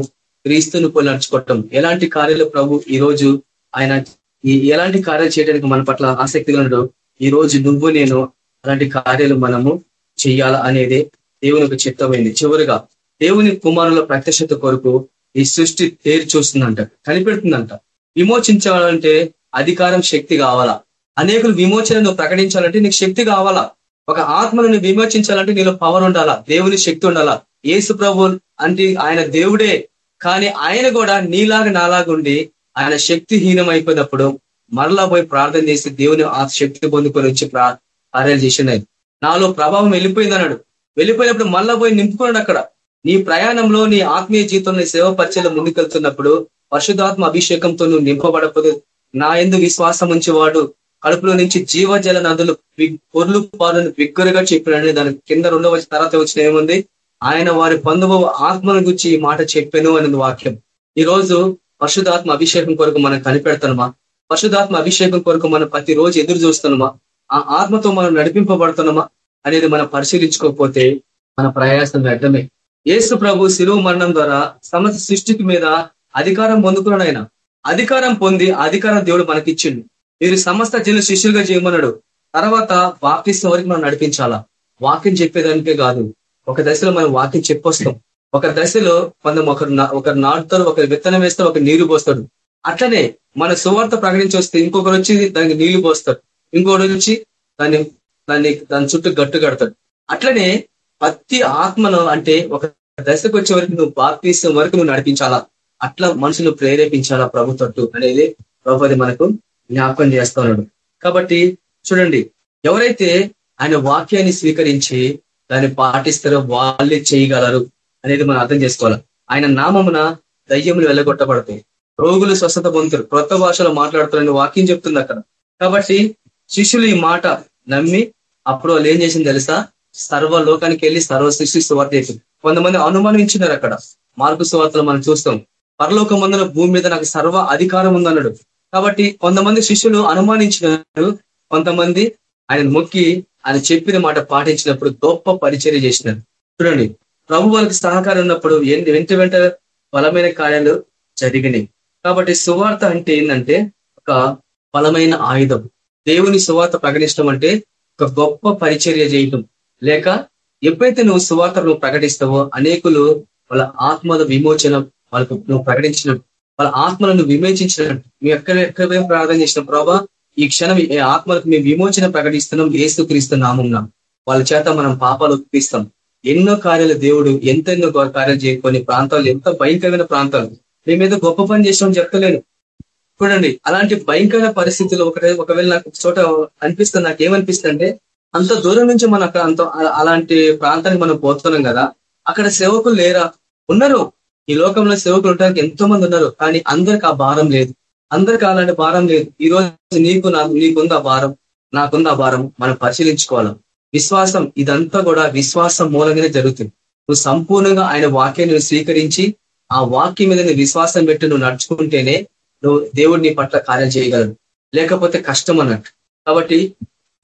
క్రీస్తుని పోలి నడుచుకోవటం. ఎలాంటి కార్యాలు ప్రభు ఈ రోజు ఆయన ఈ ఎలాంటి కార్యాలు చేయడానికి మన పట్ల ఆసక్తిగా ఉండడు ఈ రోజు నువ్వు నేను అలాంటి కార్యాలు మనము చెయ్యాలా అనేది దేవుని ఒక చిత్తమైంది. చివరిగా దేవుని కుమారుల ప్రత్యక్షత కొరకు ఈ సృష్టి తేరి చూస్తుందంట కనిపెడుతుందంట. విమోచించాలంటే అధికారం శక్తి కావాలా? అనేకులు విమోచనను ప్రకటించాలంటే నీకు శక్తి కావాలా? ఒక ఆత్మను విమోచించాలంటే నీలో పవర్ ఉండాలా? దేవుని శక్తి ఉండాలా? ఏసు ప్రభు అంటే ఆయన దేవుడే. కానీ ఆయన కూడా నీలాగా నాలాగుండి ఆయన శక్తిహీనం అయిపోయినప్పుడు మరలా పోయి ప్రార్థన చేసి దేవుని ఆ శక్తి పొందుకొని వచ్చి కార్యాలు చేసినాయి నాలో ప్రభావం వెళ్ళిపోయింది అన్నాడు వెళ్ళిపోయినప్పుడు మళ్ళా పోయి నింపుకున్నాడు అక్కడ. నీ ప్రయాణంలో నీ ఆత్మీయ జీవితంలో సేవ పరిచయం ముందుకెళ్తున్నప్పుడు పరిశుధాత్మ అభిషేకంతో నువ్వు నింపబడకపోతే నా ఎందు విశ్వాసం ఉంచేవాడు కడుపులో నుంచి జీవజల నదులు పొర్లు పాలను బిగ్గరగా చెప్పాడని దాని కింద రెండవ తర్వాత వచ్చిన ఏముంది? ఆయన వారి బంధువు ఆత్మను గురించి ఈ మాట చెప్పాను అనేది వాక్యం. ఈ రోజు పరిశుధాత్మ అభిషేకం కొరకు మనం కనిపెడతామా పరిశుధాత్మ అభిషేకం కొరకు మనం ప్రతి రోజు ఎదురు చూస్తున్నామా? ఆ ఆత్మతో మనం నడిపింపబడుతున్నామా? అనేది మనం పరిశీలించుకోకపోతే మన ప్రయాసం వ్యర్థమే. ఏసు ప్రభు శిలువు మరణం ద్వారా సమస్త సృష్టికి మీద అధికారం పొందుకున్నాడు ఆయన అధికారం పొంది అధికారం దేవుడు మనకిచ్చిండు. మీరు సమస్త జన శిష్యులుగా చేయమన్నాడు. తర్వాత బాప్తిస్ వరకు మనం నడిపించాలా? వాక్యం చెప్పేదానికే కాదు. ఒక దశలో మనం వాక్యం చెప్పొస్తాం. ఒక దశలో కొంత ఒకరు ఒకరు నాటుతారు ఒకరు విత్తనం వేస్తారు ఒక నీరు పోస్తాడు అట్లనే మన సువార్త ప్రకటించి వస్తే ఇంకొకరు వచ్చి దానికి నీళ్ళు పోస్తాడు ఇంకొకటి వచ్చి దాన్ని దాన్ని దాని చుట్టూ గట్టు కడతాడు. అట్లనే ప్రతి ఆత్మను అంటే ఒక దశకు వచ్చే వరకు నువ్వు బాప్తీసం వరకు నువ్వు నడిపించాలా? అట్లా మనుషులు ప్రేరేపించాలా ప్రభు తట్టు అనేది ప్రభుది మనకు జ్ఞాపకం చేస్తున్నాడు కాబట్టి చూడండి ఎవరైతే ఆయన వాక్యాన్ని స్వీకరించి దాన్ని పాటిస్తారో వాళ్ళే చేయగలరు అనేది మనం అర్థం చేసుకోవాలి? ఆయన నామమున దయ్యములు వెళ్ళగొట్టబడతాయి. రోగులు స్వస్థత పొందుతారు. కొత్త భాషలో మాట్లాడుతారని వాక్యం చెప్తుంది అక్కడ. కాబట్టి శిష్యులు ఈ మాట నమ్మి అప్పుడు వాళ్ళు ఏం చేసింది తెలుసా? సర్వ లోకానికి వెళ్ళి సర్వ సృష్టి సువార్త చేసింది కొంతమంది అనుమానించినారు అక్కడ. మార్పు సువార్తలు మనం చూస్తాం. పరలోక భూమి మీద నాకు సర్వ అధికారం ఉందన్నాడు. కాబట్టి కొంతమంది శిష్యులు అనుమానించినారు. కొంతమంది ఆయన మొక్కి ఆయన చెప్పిన మాట పాటించినప్పుడు గొప్ప పరిచర్య చేసినారు. చూడండి ప్రభు వాళ్ళకి సహకారం ఉన్నప్పుడు వెంట వెంట బలమైన కార్యాలు జరిగినాయి. కాబట్టి సువార్త అంటే ఏంటంటే ఒక బలమైన ఆయుధం. దేవుని సువార్త ప్రకటించడం అంటే ఒక గొప్ప పరిచర్య చేయటం. లేక ఎప్పుడైతే నువ్వు సువార్త నువ్వు ప్రకటిస్తావో అనేకులు వాళ్ళ ఆత్మల విమోచన వాళ్ళకు నువ్వు ప్రకటించిన వాళ్ళ ఆత్మలను విమోచించినట్టు మేము ఎక్కడ ఎక్కడ ప్రార్థన చేసిన ప్రభా ఈ క్షణం ఆత్మలకు మేము విమోచన ప్రకటిస్తున్నాం ఏసుక్రీస్తు క్రీస్తున్నామున్నాం వాళ్ళ చేత మనం పాపాలు ఒప్పిస్తాం. ఎన్నో కార్యాలు దేవుడు ఎంతెన్నో కార్యాలు కొన్ని ప్రాంతాలు ఎంత భయంకరమైన ప్రాంతాలు. మేమేదో గొప్ప పని చేసామని చెప్తలేను చూడండి అలాంటి భయంకర పరిస్థితులు ఒకటే ఒకవేళ నాకు చోట అనిపిస్తుంది నాకు ఏమనిపిస్తుంది అంటే అంత దూరం నుంచి మన అంత అలాంటి ప్రాంతానికి మనం పోతున్నాం కదా అక్కడ సేవకులు లేరా? ఉన్నారు. ఈ లోకంలో సేవకులు ఉండడానికి ఎంతో మంది ఉన్నారు కానీ అందరికి ఆ భారం లేదు. అందరికి అలాంటి భారం లేదు. ఈ రోజు నీకు నీకుంది ఆ భారం? నాకుంది ఆ భారం? మనం పరిశీలించుకోవాలి. విశ్వాసం ఇదంతా కూడా విశ్వాసం మూలంగానే జరుగుతుంది. నువ్వు సంపూర్ణంగా ఆయన వాక్యాన్ని స్వీకరించి ఆ వాక్యం మీద విశ్వాసం పెట్టి నువ్వు నడుచుకుంటేనే నువ్వు దేవుడిని పట్ల కార్యం చేయగలరు లేకపోతే కష్టం అన్నట్టు. కాబట్టి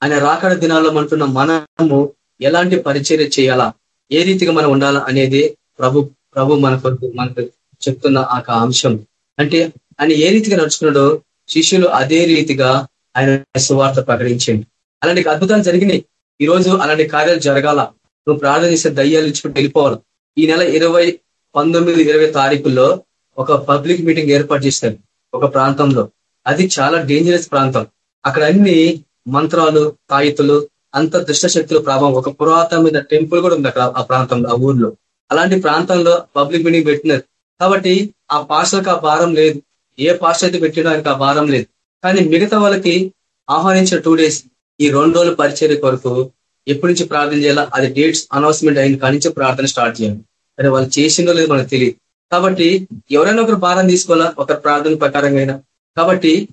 ఆయన రాకడ దినాల్లో అంటున్న మనము ఎలాంటి పరిచర్య చేయాలా? ఏ రీతిగా మనం ఉండాలా అనేది ప్రభు ప్రభు మన కొరకు మనకు చెప్తున్న ఆ అంశం. అంటే ఆయన ఏ రీతిగా నడుచుకున్నాడో శిష్యులు అదే రీతిగా ఆయన సువార్త ప్రకటించండి అలాంటి అద్భుతాలు జరిగినాయి. ఈ రోజు అలాంటి కార్యాలు జరగాల. నువ్వు ప్రార్థన చేసే దయ్యాలు ఇచ్చుకుంటూ వెళ్ళిపోవాలి. ఈ నెల ఇరవై పంతొమ్మిది ఇరవై తారీఖుల్లో ఒక పబ్లిక్ మీటింగ్ ఏర్పాటు చేశారు ఒక ప్రాంతంలో. అది చాలా డేంజరస్ ప్రాంతం. అక్కడ అన్ని మంత్రాలు తాయితులు అంత దుష్టశక్తుల ప్రభావం. ఒక పురాతనమైన టెంపుల్ కూడా ఉంది అక్కడ ఆ ప్రాంతంలో ఆ ఊర్లో. అలాంటి ప్రాంతంలో పబ్లిక్ మీటింగ్ పెట్టినారు. కాబట్టి ఆ పాస్టర్కి ఆ భారం లేదు. ఏ పాస్టర్ అయితే పెట్టినా ఆయనకు ఆ భారం లేదు. కానీ మిగతా వాళ్ళకి ఆహ్వానించిన టూ డేస్ ఈ రెండు రోజుల పరిచర్య కొరకు ఎప్పటి నుంచి ప్రార్థన చేయాలా? అది డేట్స్ అనౌన్స్మెంట్ అయిన కానించి ప్రార్థన స్టార్ట్ చేయాలి. కానీ వాళ్ళు చేసిందో లేదు మనకు తెలియదు. కాబట్టి ఎవరైనా ఒకరు భారం తీసుకోవాలా? ఒక ప్రార్థన ప్రకారంగా అయినా. కాబట్టి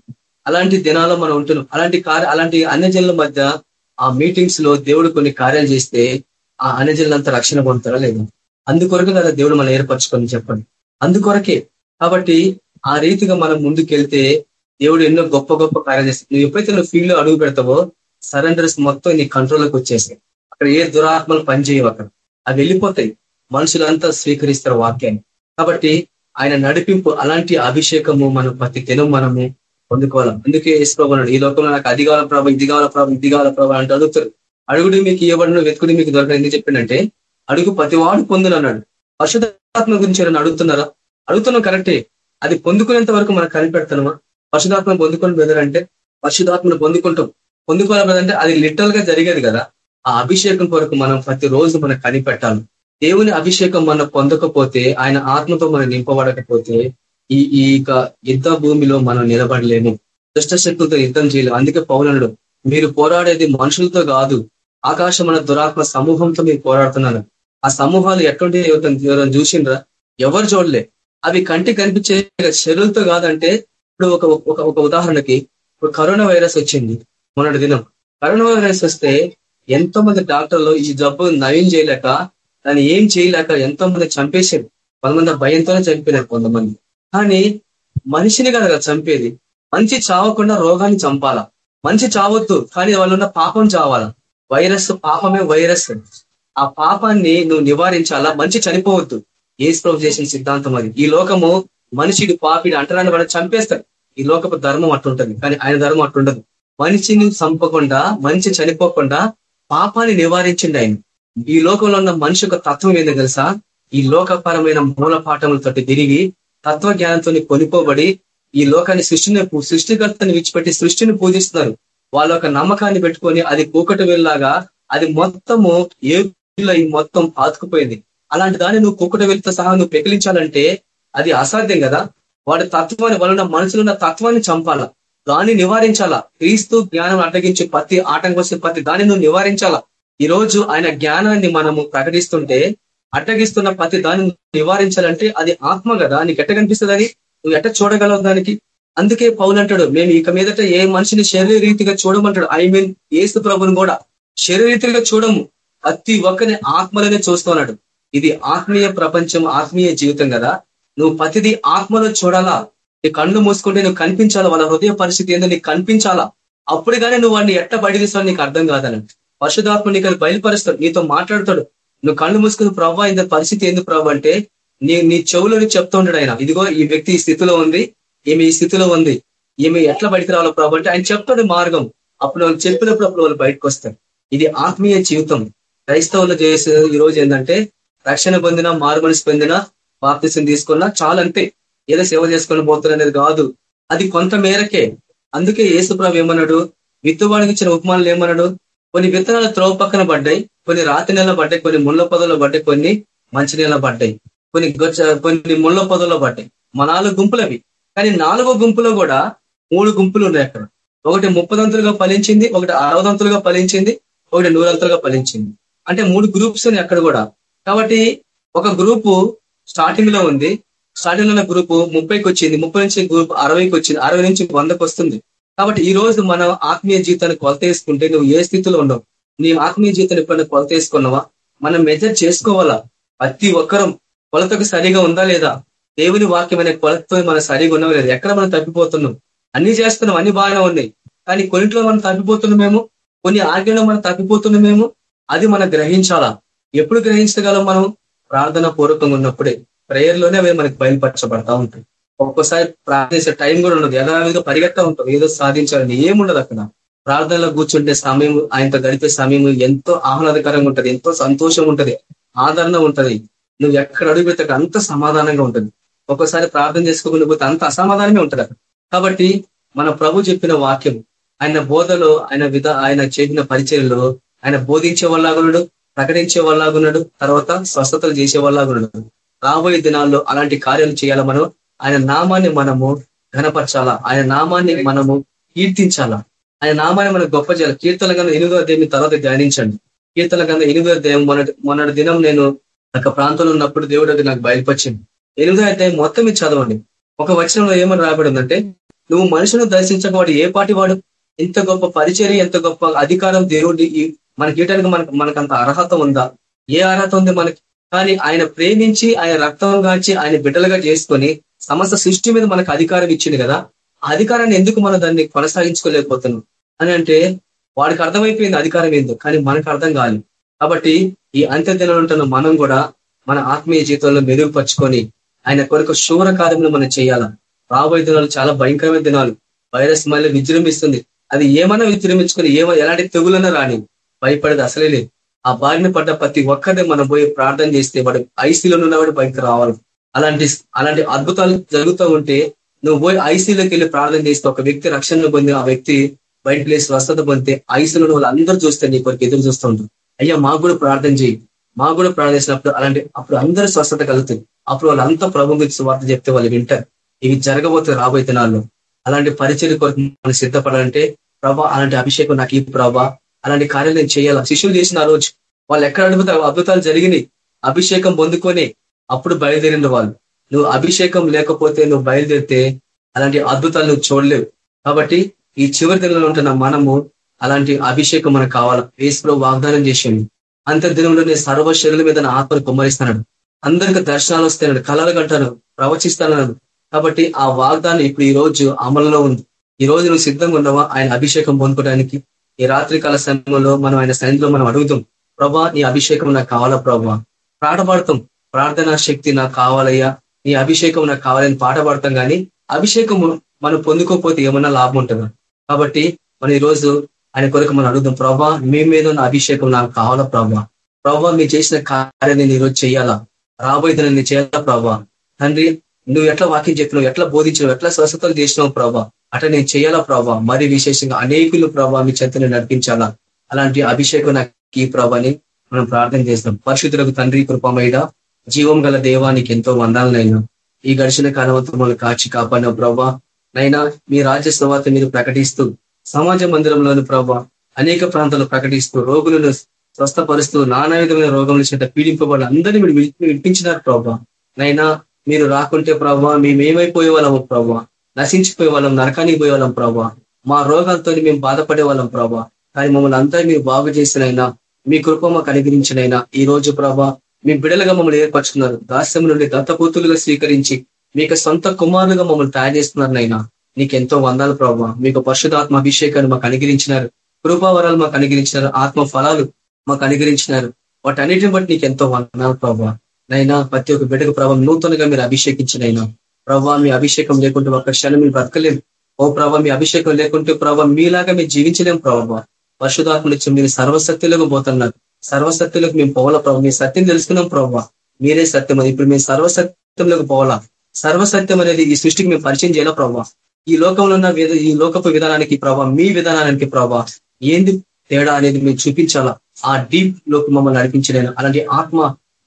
అలాంటి దినాల్లో మనం ఉంటున్నాం. అలాంటి కార్య అలాంటి అన్యజనుల మధ్య ఆ మీటింగ్స్లో దేవుడు కొన్ని కార్యాలు చేస్తే ఆ అన్యజనులంతా రక్షణ పొందుతారా లేదు? అందుకొరకు కదా దేవుడు మనం ఏర్పరచుకొని చెప్పండి. అందుకొరకే. కాబట్టి ఆ రీతిగా మనం ముందుకెళ్తే దేవుడు ఎన్నో గొప్ప గొప్ప కార్యాలు చేస్తాయి నువ్వు ఎప్పుడైతే నువ్వు ఫీల్డ్లో అడుగు పెడతావో సరెండర్స్ మొత్తం నీ కంట్రోల్లోకి వచ్చేసాయి అక్కడ ఏ దురాత్మలు పనిచేయవు అక్కడ. అవి వెళ్ళిపోతాయి. మనుషులంతా స్వీకరిస్తారు వాక్యాన్ని. కాబట్టి ఆయన నడిపింపు అలాంటి అభిషేకము మనం ప్రతి దినం మనము పొందుకోవాలి? అందుకే వేసుకోవాలన్నాడు ఈ లోకంలో నాకు అది కావాల ప్రభావ ఇది కావాల ప్రభావ ఇది కావాల ప్రభావ అంటే అడుగుతారు అడుగుడు మీకు ఇవ్వబడిన వెతుకుడు మీకు దొరకడం ఎందుకు చెప్పిండంటే అడుగు ప్రతివాడు పొందును అన్నాడు. పరిశుధాత్మ గురించి ఎవరైనా అడుగుతున్నారా? అడుగుతున్నాం కరెక్టే. అది పొందుకునేంత వరకు మనం కనిపెడతామా పరిశుధాత్మను పొందుకొని బ్రదర్ అంటే పరిశుధాత్మను పొందుకుంటాం. పొందుకోవాలి అంటే అది లిటరల్గా జరిగేది కదా. ఆ అభిషేకం కొరకు మనం ప్రతి రోజు మనం కనిపెట్టాలి. దేవుని అభిషేకం మనం పొందకపోతే ఆయన ఆత్మతో మనం నింపబడకపోతే ఈ ఈ యుద్ధ భూమిలో మనం నిలబడలేము. దుష్ట శక్తులతో యుద్ధం చేయలేము అందుకే పౌలనుడు మీరు పోరాడేది మనుషులతో కాదు ఆకాశం మన దురాత్మ సమూహంతో మీరు పోరాడుతున్నారు. ఆ సమూహాలు ఎటువంటి ఎవరైనా చూసిండ్రా? ఎవరు చూడలే. అవి కంటి కనిపించే చెరువులతో కాదంటే ఇప్పుడు ఒక ఒక ఒక ఉదాహరణకి ఇప్పుడు కరోనా వైరస్ వచ్చింది మొన్నటి దినం. కరోనా వైరస్ వస్తే ఎంతో మంది డాక్టర్లు ఈ జబ్బు నయం చేయలేక దాన్ని ఏం చేయలేక ఎంతో మంది చంపేశారు. కొంతమంది భయంతోనే చనిపోయినారు కొంతమంది. కానీ మనిషిని కదా చంపేది మంచి చావకుండా రోగాన్ని చంపాలా? మంచి చావద్దు కానీ వాళ్ళున్న పాపం చావాలా? వైరస్ పాపమే వైరస్. ఆ పాపాన్ని నువ్వు నివారించాలా? మంచి చనిపోవద్దు. ఏ ప్రభు చేసిన సిద్ధాంతం అది. ఈ లోకము మనిషికి పాపిడి అంటరాని వాళ్ళని చంపేస్తాడు. ఈ లోకపు ధర్మం అట్టుంటది కానీ ఆయన ధర్మం అట్టుండదు మనిషిని చంపకుండా మనిషి చనిపోకుండా పాపాన్ని నివారించిండి ఆయన. ఈ లోకంలో ఉన్న మనిషి యొక్క తత్వం ఏందో తెలుసా? ఈ లోకపరమైన మూల పాఠములతో తిరిగి తత్వ జ్ఞానంతో కొనిపోబడి ఈ లోకాన్ని సృష్టిని సృష్టికర్తని విడిచిపెట్టి సృష్టిని పూజిస్తున్నారు. వాళ్ళ యొక్క నమ్మకాన్ని పెట్టుకొని అది కూకటి వెళ్ళలాగా అది మొత్తము ఏ మొత్తం పాతుకుపోయింది అలాంటి దాన్ని నువ్వు కూకటి వెళ్తే సహా నువ్వు పెకిలించాలంటే అది అసాధ్యం కదా. వాడి తత్వాన్ని వాళ్ళ మనసులున్న తత్వాన్ని చంపాలా. దాన్ని నివారించాలా. క్రీస్తు జ్ఞానం అడ్డగించి ప్రతి ఆటంకం వస్తే ప్రతి దాన్ని నువ్వు నివారించాలా. ఈ రోజు ఆయన జ్ఞానాన్ని మనము ప్రకటిస్తుంటే అడ్డగిస్తున్న ప్రతి దాన్ని నివారించాలంటే అది ఆత్మ కదా. నీకు ఎట్ట కనిపిస్తుంది నువ్వు ఎట్ట చూడగలవు దానికి? అందుకే పౌలు అంటాడు మేము ఇక మీదట ఏ మనిషిని శరీర రీతిగా చూడమంటాడు? ఐ మీన్ ఏసు ప్రభుని కూడా శరీరీతిగా చూడము. ప్రతి ఒక్కరిని ఆత్మలోనే చూస్తున్నాడు ఇది ఆత్మీయ ప్రపంచం ఆత్మీయ జీవితం కదా. నువ్వు ప్రతిదీ ఆత్మలో చూడాలా? నీ కళ్ళు మూసుకుంటే నువ్వు కనిపించాలా? వాళ్ళ హృదయ పరిస్థితి ఏందో నీకు కనిపించాలా? అప్పుడు కానీ నువ్వు వాడిని ఎట్ట బయటదిస్తావు నీకు అర్థం కాదని పరిశుధాత్మ నీకు బయలుపరుస్తాడు. నీతో మాట్లాడతాడు. నువ్వు కళ్ళు మూసుకుని ప్రభావ ఇంత పరిస్థితి ఎందుకు ప్రభావ అంటే నీ నీ చెవులను చెప్తూ ఉంటాడు ఆయన. ఇదిగో ఈ వ్యక్తి ఈ స్థితిలో ఉంది ఈమె ఈ స్థితిలో ఉంది. ఈమె ఎట్లా బయటకు రావాలో ప్రభావ అంటే ఆయన చెప్తాడు మార్గం. అప్పుడు వాళ్ళు చెప్పినప్పుడు అప్పుడు వాళ్ళు బయటకు వస్తారు. ఇది ఆత్మీయ జీవితం. క్రైస్తవులు చేసే ఈ రోజు ఏంటంటే రక్షణ పొందిన మార్గం పొందిన బాప్తిసం తీసుకున్నా చాలంతే ఏదో సేవ చేసుకొని పోతున్నారు అనేది కాదు. అది కొంత మేరకే. అందుకే ఏసుప్రభు ఏమన్నాడు? విత్తువాడికి ఇచ్చిన ఉపమానులు ఏమన్నాడు? కొన్ని విత్తనాలు త్రోవ పక్కన పడ్డాయి కొన్ని రాతి నెల పడ్డాయి కొన్ని ముళ్ళ పొదల్లో పడ్డాయి కొన్ని మంచి నెల పడ్డాయి కొన్ని కొన్ని ముళ్ళ పొదల్లో పడ్డాయి. మా నాలుగు గుంపులవి. కానీ నాలుగో గుంపులో కూడా మూడు గుంపులు ఉన్నాయి అక్కడ. ఒకటి ముప్పదంతులుగా ఫలించింది ఒకటి అరవదంతులుగా ఫలించింది ఒకటి నూరంతులుగా ఫలించింది. అంటే మూడు గ్రూప్స్ ఉన్నాయి అక్కడ కూడా. కాబట్టి ఒక గ్రూపు స్టార్టింగ్లో ఉంది. స్టార్టింగ్లో గ్రూప్ ముప్పైకి వచ్చింది. ముప్పై నుంచి గ్రూప్ అరవైకి వచ్చింది. అరవై నుంచి వందకు వస్తుంది. కాబట్టి ఈ రోజు మనం ఆత్మీయ జీవితాన్ని కొలత వేసుకుంటే నువ్వు ఏ స్థితిలో ఉండవు నీ ఆత్మీయ జీవితాన్ని ఎప్పుడైనా కొలత వేసుకున్నావా మనం మెజర్ చేసుకోవాలా? ప్రతి ఒక్కరం కొలతకు సరిగా ఉందా లేదా? దేవుని వాక్యమైన కొలతతో మనం సరిగా ఉన్నాం లేదు? ఎక్కడ మనం తప్పిపోతున్నాం? అన్ని చేస్తున్నాం అన్ని బాగానే ఉన్నాయి. కానీ కొన్నింటిలో మనం తప్పిపోతున్నామేమో? కొన్ని ఆజ్ఞలో మనం తప్పిపోతున్నామేమో? అది మనం గ్రహించాలా? ఎప్పుడు గ్రహించగలం మనం? ప్రార్థన పూర్వకంగా ఉన్నప్పుడే ప్రేయర్లోనే అవి మనకి బయలుపరచబడతా ఉంటాయి. ఒక్కోసారి ప్రార్థన చేసే టైం కూడా ఉండదు. యథావిధిగా పరిగెత్తా ఉంటాం. ఏదో సాధించాలని ఏముండదు అక్కడ. ప్రార్థనలో కూర్చుంటే సమయం ఆయనతో గడిపే సమయం ఎంతో ఆహ్లాదకరంగా ఉంటది ఎంతో సంతోషం ఉంటది ఆదరణ ఉంటది. నువ్వు ఎక్కడ అడుగు పెడితే అంత సమాధానంగా ఉంటుంది. ఒక్కోసారి ప్రార్థన చేసుకోకుండా పోతే అంత అసమాధానమే ఉంటది కాబట్టి మన ప్రభు చెప్పిన వాక్యం ఆయన బోధలో ఆయన విధ ఆయన చేసిన పరిచయలో ఆయన బోధించే వాళ్ళగున్నాడు ప్రకటించే వాళ్ళగున్నాడు తర్వాత స్వస్థతలు చేసే వాళ్ళగున్నాడు రాబోయే దినాల్లో అలాంటి కార్యాలు చేయాల మనం? ఆయన నామాన్ని మనము ఘనపరచాలా? ఆయన నామాన్ని మనము కీర్తించాలా? ఆయన నామాన్ని మనం గొప్ప చేయాలి? కీర్తన గంధ ఎనిమిదో అధ్యాయం తర్వాత ధ్యానించండి. కీర్తన గంధ ఎనిమిదో అధ్యాయం మొన్నటి మొన్నటి దినం నేను ఒక ప్రాంతంలో ఉన్నప్పుడు దేవుడు అది నాకు బయలుపరిచింది ఎనిమిదో అధ్యాయం మొత్తం ఇది చదవండి. ఒక వచనంలో ఏమని రాబడి ఉందంటే నువ్వు మనుషులను దర్శించక వాడు ఏ పాటి వాడు? ఎంత గొప్ప పరిచర్య ఎంత గొప్ప అధికారం దేవుడి మనకి ఇవ్వడానికి మనకు మనకంత అర్హత ఉందా? ఏ అర్హత ఉంది మనకి? కానీ ఆయన ప్రేమించి ఆయన రక్తం గాచి ఆయన బిడ్డలుగా చేసుకొని సమస్త సృష్టి మీద మనకు అధికారం ఇచ్చింది కదా ఆ అధికారాన్ని ఎందుకు మనం దాన్ని కొనసాగించుకోలేకపోతున్నాం? అని అంటే వాడికి అర్థమైపోయింది అధికారం ఏందో కానీ మనకు అర్థం కాదు కాబట్టి ఈ అంత్య దినాలు ఉంటున్న మనం కూడా మన ఆత్మీయ జీవితంలో మెరుగుపరుచుకొని ఆయన కొరకు శూర కార్యములు మనం చేయాలా? రాబోయే దినాలు చాలా భయంకరమైన దినాలు. వైరస్ మళ్ళీ విజృంభిస్తుంది. అది ఏమన్నా విజృంభించుకొని ఏమో ఎలాంటి తెగులన్నా రాని భయపడేది అసలే లేదు. ఆ బారిన పడ్డ ప్రతి ఒక్కరిని మనం పోయి ప్రార్థన చేస్తే వాడు ఐసీలో ఉన్నవాడు బయటకు రావాలి. అలాంటి అలాంటి అద్భుతాలు జరుగుతూ ఉంటే నువ్వు పోయి ఐసీలోకి వెళ్ళి ప్రార్థన చేస్తే ఒక వ్యక్తి రక్షణ పొంది ఆ వ్యక్తి బయట ప్లేస్ స్వస్థత పొందితే ఐసీలో వాళ్ళందరూ చూస్తే నీ కొరకు ఎదురు చూస్తూ ఉంటారు. అయ్యా మాకు కూడా ప్రార్థన చేయి. మాకు కూడా ప్రార్థన చేసినప్పుడు అలాంటి అప్పుడు అందరూ స్వస్థత కలుగుతుంది అప్పుడు వాళ్ళంతా ప్రభు గురించి వార్త చెప్తే వాళ్ళు వింటారు. ఇవి జరగబోతే రాబోయే దినాల్లో. అలాంటి పరిచయం కొరకు మనం సిద్ధపడాలంటే ప్రభా అలాంటి అభిషేకం నాకు ఈ ప్రభా. అలాంటి కార్యాలు నేను చేయాలా? శిష్యులు చేసిన ఆ రోజు వాళ్ళు ఎక్కడ అడుగుతారు అద్భుతాలు జరిగినాయి? అభిషేకం పొందుకొని అప్పుడు బయలుదేరిండు వాళ్ళు. నువ్వు అభిషేకం లేకపోతే నువ్వు బయలుదేరితే అలాంటి అద్భుతాలు నువ్వు చూడలేవు. కాబట్టి ఈ చివరి దినంలో ఉంటున్న మనము అలాంటి అభిషేకం మనకు కావాలా? వేసులో వాగ్దానం చేసిండు. అంత దినంలోనే సర్వ శరీర మీద ఆత్మను కుమ్మరిస్తున్నాడు అందరికి దర్శనాలు వస్తాయన్నాడు. కళలు కంటాను ప్రవచిస్తానన్నాడు. కాబట్టి ఆ వాగ్దానం ఇప్పుడు ఈ రోజు అమలులో ఉంది. ఈ రోజు నువ్వు సిద్ధంగా ఉన్నావా? ఆయన అభిషేకం పొందుకోవడానికి ఈ రాత్రి కాల సమయంలో మనం ఆయన సన్నిధిలో మనం అడుగుతాం ప్రభా నీ అభిషేకం నాకు కావాలా ప్రభా? పాట పాడతాం. ప్రార్థనా శక్తి నాకు కావాలయ్యా. నీ అభిషేకం నాకు కావాలని పాట పాడతాం కానీ అభిషేకం మనం పొందుకోకపోతే ఏమన్నా లాభం ఉంటుందా? కాబట్టి మనం ఈరోజు ఆయన కొరకు మనం అడుగుదాం ప్రభా మీ మీద ఉన్న అభిషేకం నాకు కావాలా ప్రభా? ప్రభా మీరు చేసిన కార్యాన్ని నేను ఈరోజు చేయాలా? రాబోయే నేను చేయాలా ప్రభా? తండ్రి నువ్వు ఎట్లా వాక్యం చెప్పినావు? ఎట్లా బోధించినావు? ఎట్లా స్వస్థతలు చేసినావు ప్రభా? అట నేను చేయాలా ప్రభా? మరి విశేషంగా అనేకులు ప్రభావ మీ చెత్తను నడిపించాలా? అలాంటి అభిషేకం నాకు ఈ ప్రభాని మనం ప్రార్థన చేస్తాం. పరిశుద్ధులకు తండ్రి కృపమైన జీవం గల దేవానికి ఎంతో వందాలనైనా ఈ గడిచిన కాలవంతములు కాచి కాపాడిన ప్రభా నైనా మీ రాజ్య స్వార్త మీరు ప్రకటిస్తూ సమాజ మందిరంలోని ప్రభా అనేక ప్రాంతాలు ప్రకటిస్తూ రోగులను స్వస్థపరుస్తూ నానా విధమైన రోగముల చేత పీడింపబడి అందరినీ మీరు విడిపించినారు ప్రభా. నైనా మీరు రాకుంటే ప్రభావ మేమేమైపోయే వాళ్ళము ప్రభావ నశించిపోయే వాళ్ళం నరకానికి పోయే వాళ్ళం ప్రభావ మా రోగాలతో మేము బాధపడే వాళ్ళం ప్రభావ కానీ మమ్మల్ని అంతా మీరు బాగు చేసినైనా మీ కృప మాకు అనుగ్రహించినైనా ఈ రోజు ప్రభా మీ బిడలుగా మమ్మల్ని ఏర్పరచుకున్నారు. దాస్యం నుండి దత్తపూతులుగా స్వీకరించి మీకు సొంత కుమారులుగా మమ్మల్ని తయారు చేస్తున్నారు నైనా నీకు ఎంతో వందాలు ప్రభావ మీకు పరిశుధాత్మ అభిషేకాన్ని మాకు అనుగ్రహించినారు. కృపావరాలు మాకు అనుగ్రహించినారు. ఆత్మ ఫలాలు మాకు అనుగ్రహించినారు. వాటన్నిటిని బట్టి నీకు ఎంతో వందనాలు ప్రభావ నైనా ప్రతి ఒక్క బిడ్డకు ప్రభావం నూతనగా మీరు అభిషేకించినైనా ప్రభావ మీ అభిషేకం లేకుంటే ఒక్క క్షణం మీరు బ్రతకలేం ఓ ప్రభావ మీ అభిషేకం లేకుంటే ప్రభావ మీలాగా మేము జీవించలేం ప్రభావ పరిశుధాత్మ నుంచి మీరు సర్వశక్తులకు పోతున్నారు. సర్వశక్తులకు మేము పోవాలా ప్రభావ మీ సత్యం తెలుసుకున్నాం ప్రభావ మీరే సత్యం అది ఇప్పుడు మేము సర్వసత్యంలోకి పోవాలా? సర్వసత్యం అనేది ఈ సృష్టికి మేము పరిచయం చేయాలా ప్రభావ ఈ లోకంలో ఉన్న ఈ లోకపు విధానానికి ప్రభావ మీ విధానానికి ప్రభావ ఏంది తేడా అనేది మేము చూపించాలా? ఆ డీప్లోకి మమ్మల్ని నడిపించలేను. అలాంటి ఆత్మ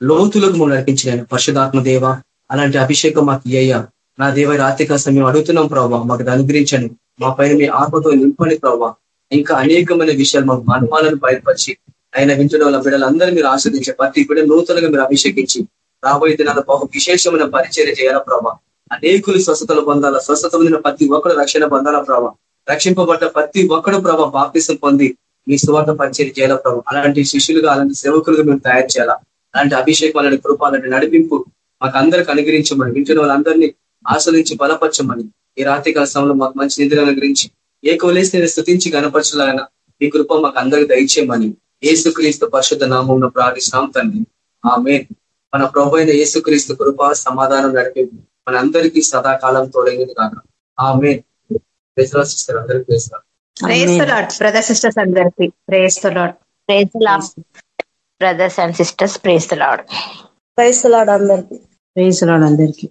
లోతులకు మమ్మల్ని నడిపించలేను. పరిశుధాత్మ దేవ అలాంటి అభిషేకం మాకు ఇయ్యా నా దేవ రాత్రిక సమయం అడుగుతున్నాం ప్రభావ మాకు అనుగ్రహించండి. మా పైన మీ ఆత్మతో నింపండి ప్రభావ ఇంకా అనేకమైన విషయాలు మాకు అనుమానాలను బయటపరిచి ఆయన వింటున్న వాళ్ళ బిడ్డలందరూ మీరు ఆస్వాదించే ప్రతి బిడ్డ నూతనంగా మీరు అభిషేకించి రాబోయే దినాల బహు విశేషమైన పరిచర్య చేయాల ప్రభావ అనేకులు స్వస్థతలు పొందాల స్వస్థత పొందిన ప్రతి ఒక్కరు రక్షణ పొందాల ప్రభావ రక్షింపబడ్డ ప్రతి ఒక్కడు ప్రభావ బాప్తిసం పొంది మీ సువార్త పరిచయం చేయాల ప్రభావ అలాంటి శిష్యులుగా అలాంటి సేవకులుగా మేము తయారు చేయాలా. అలాంటి అభిషేకం అలాంటి కృప అలాంటి నడిపింపు మాకు అందరికి అనుగ్రహించమని వింటున్న వాళ్ళందరినీ ఆస్వాదించి బలపరచమని ఈ రాత్రి సమయంలో మాకు మంచి నిధులు అనుగ్రహించి ఏ కోలేసి నేను స్థుతించి గనపరచాలన్నా మీ కృప మాకు అందరికి దయచేయమని ఏసుక్రీస్తు పరిశుద్ధ నామం ప్రార్థిస్తాం తండ్రి. ఆమె మన ప్రభు అయిన ఏసుక్రీస్తు కృప సమాధానం నడిపి మన అందరికీ సదాకాలం తోడైంది కాక ఆమె సిస్టర్ అందరికీ వేస్తారు బ్రదర్ సిస్టర్స్ అందరికి praise praise brothers and sisters praise lord praise lord అందరికి. ప్రేజ్ లాడ్ అందరికీ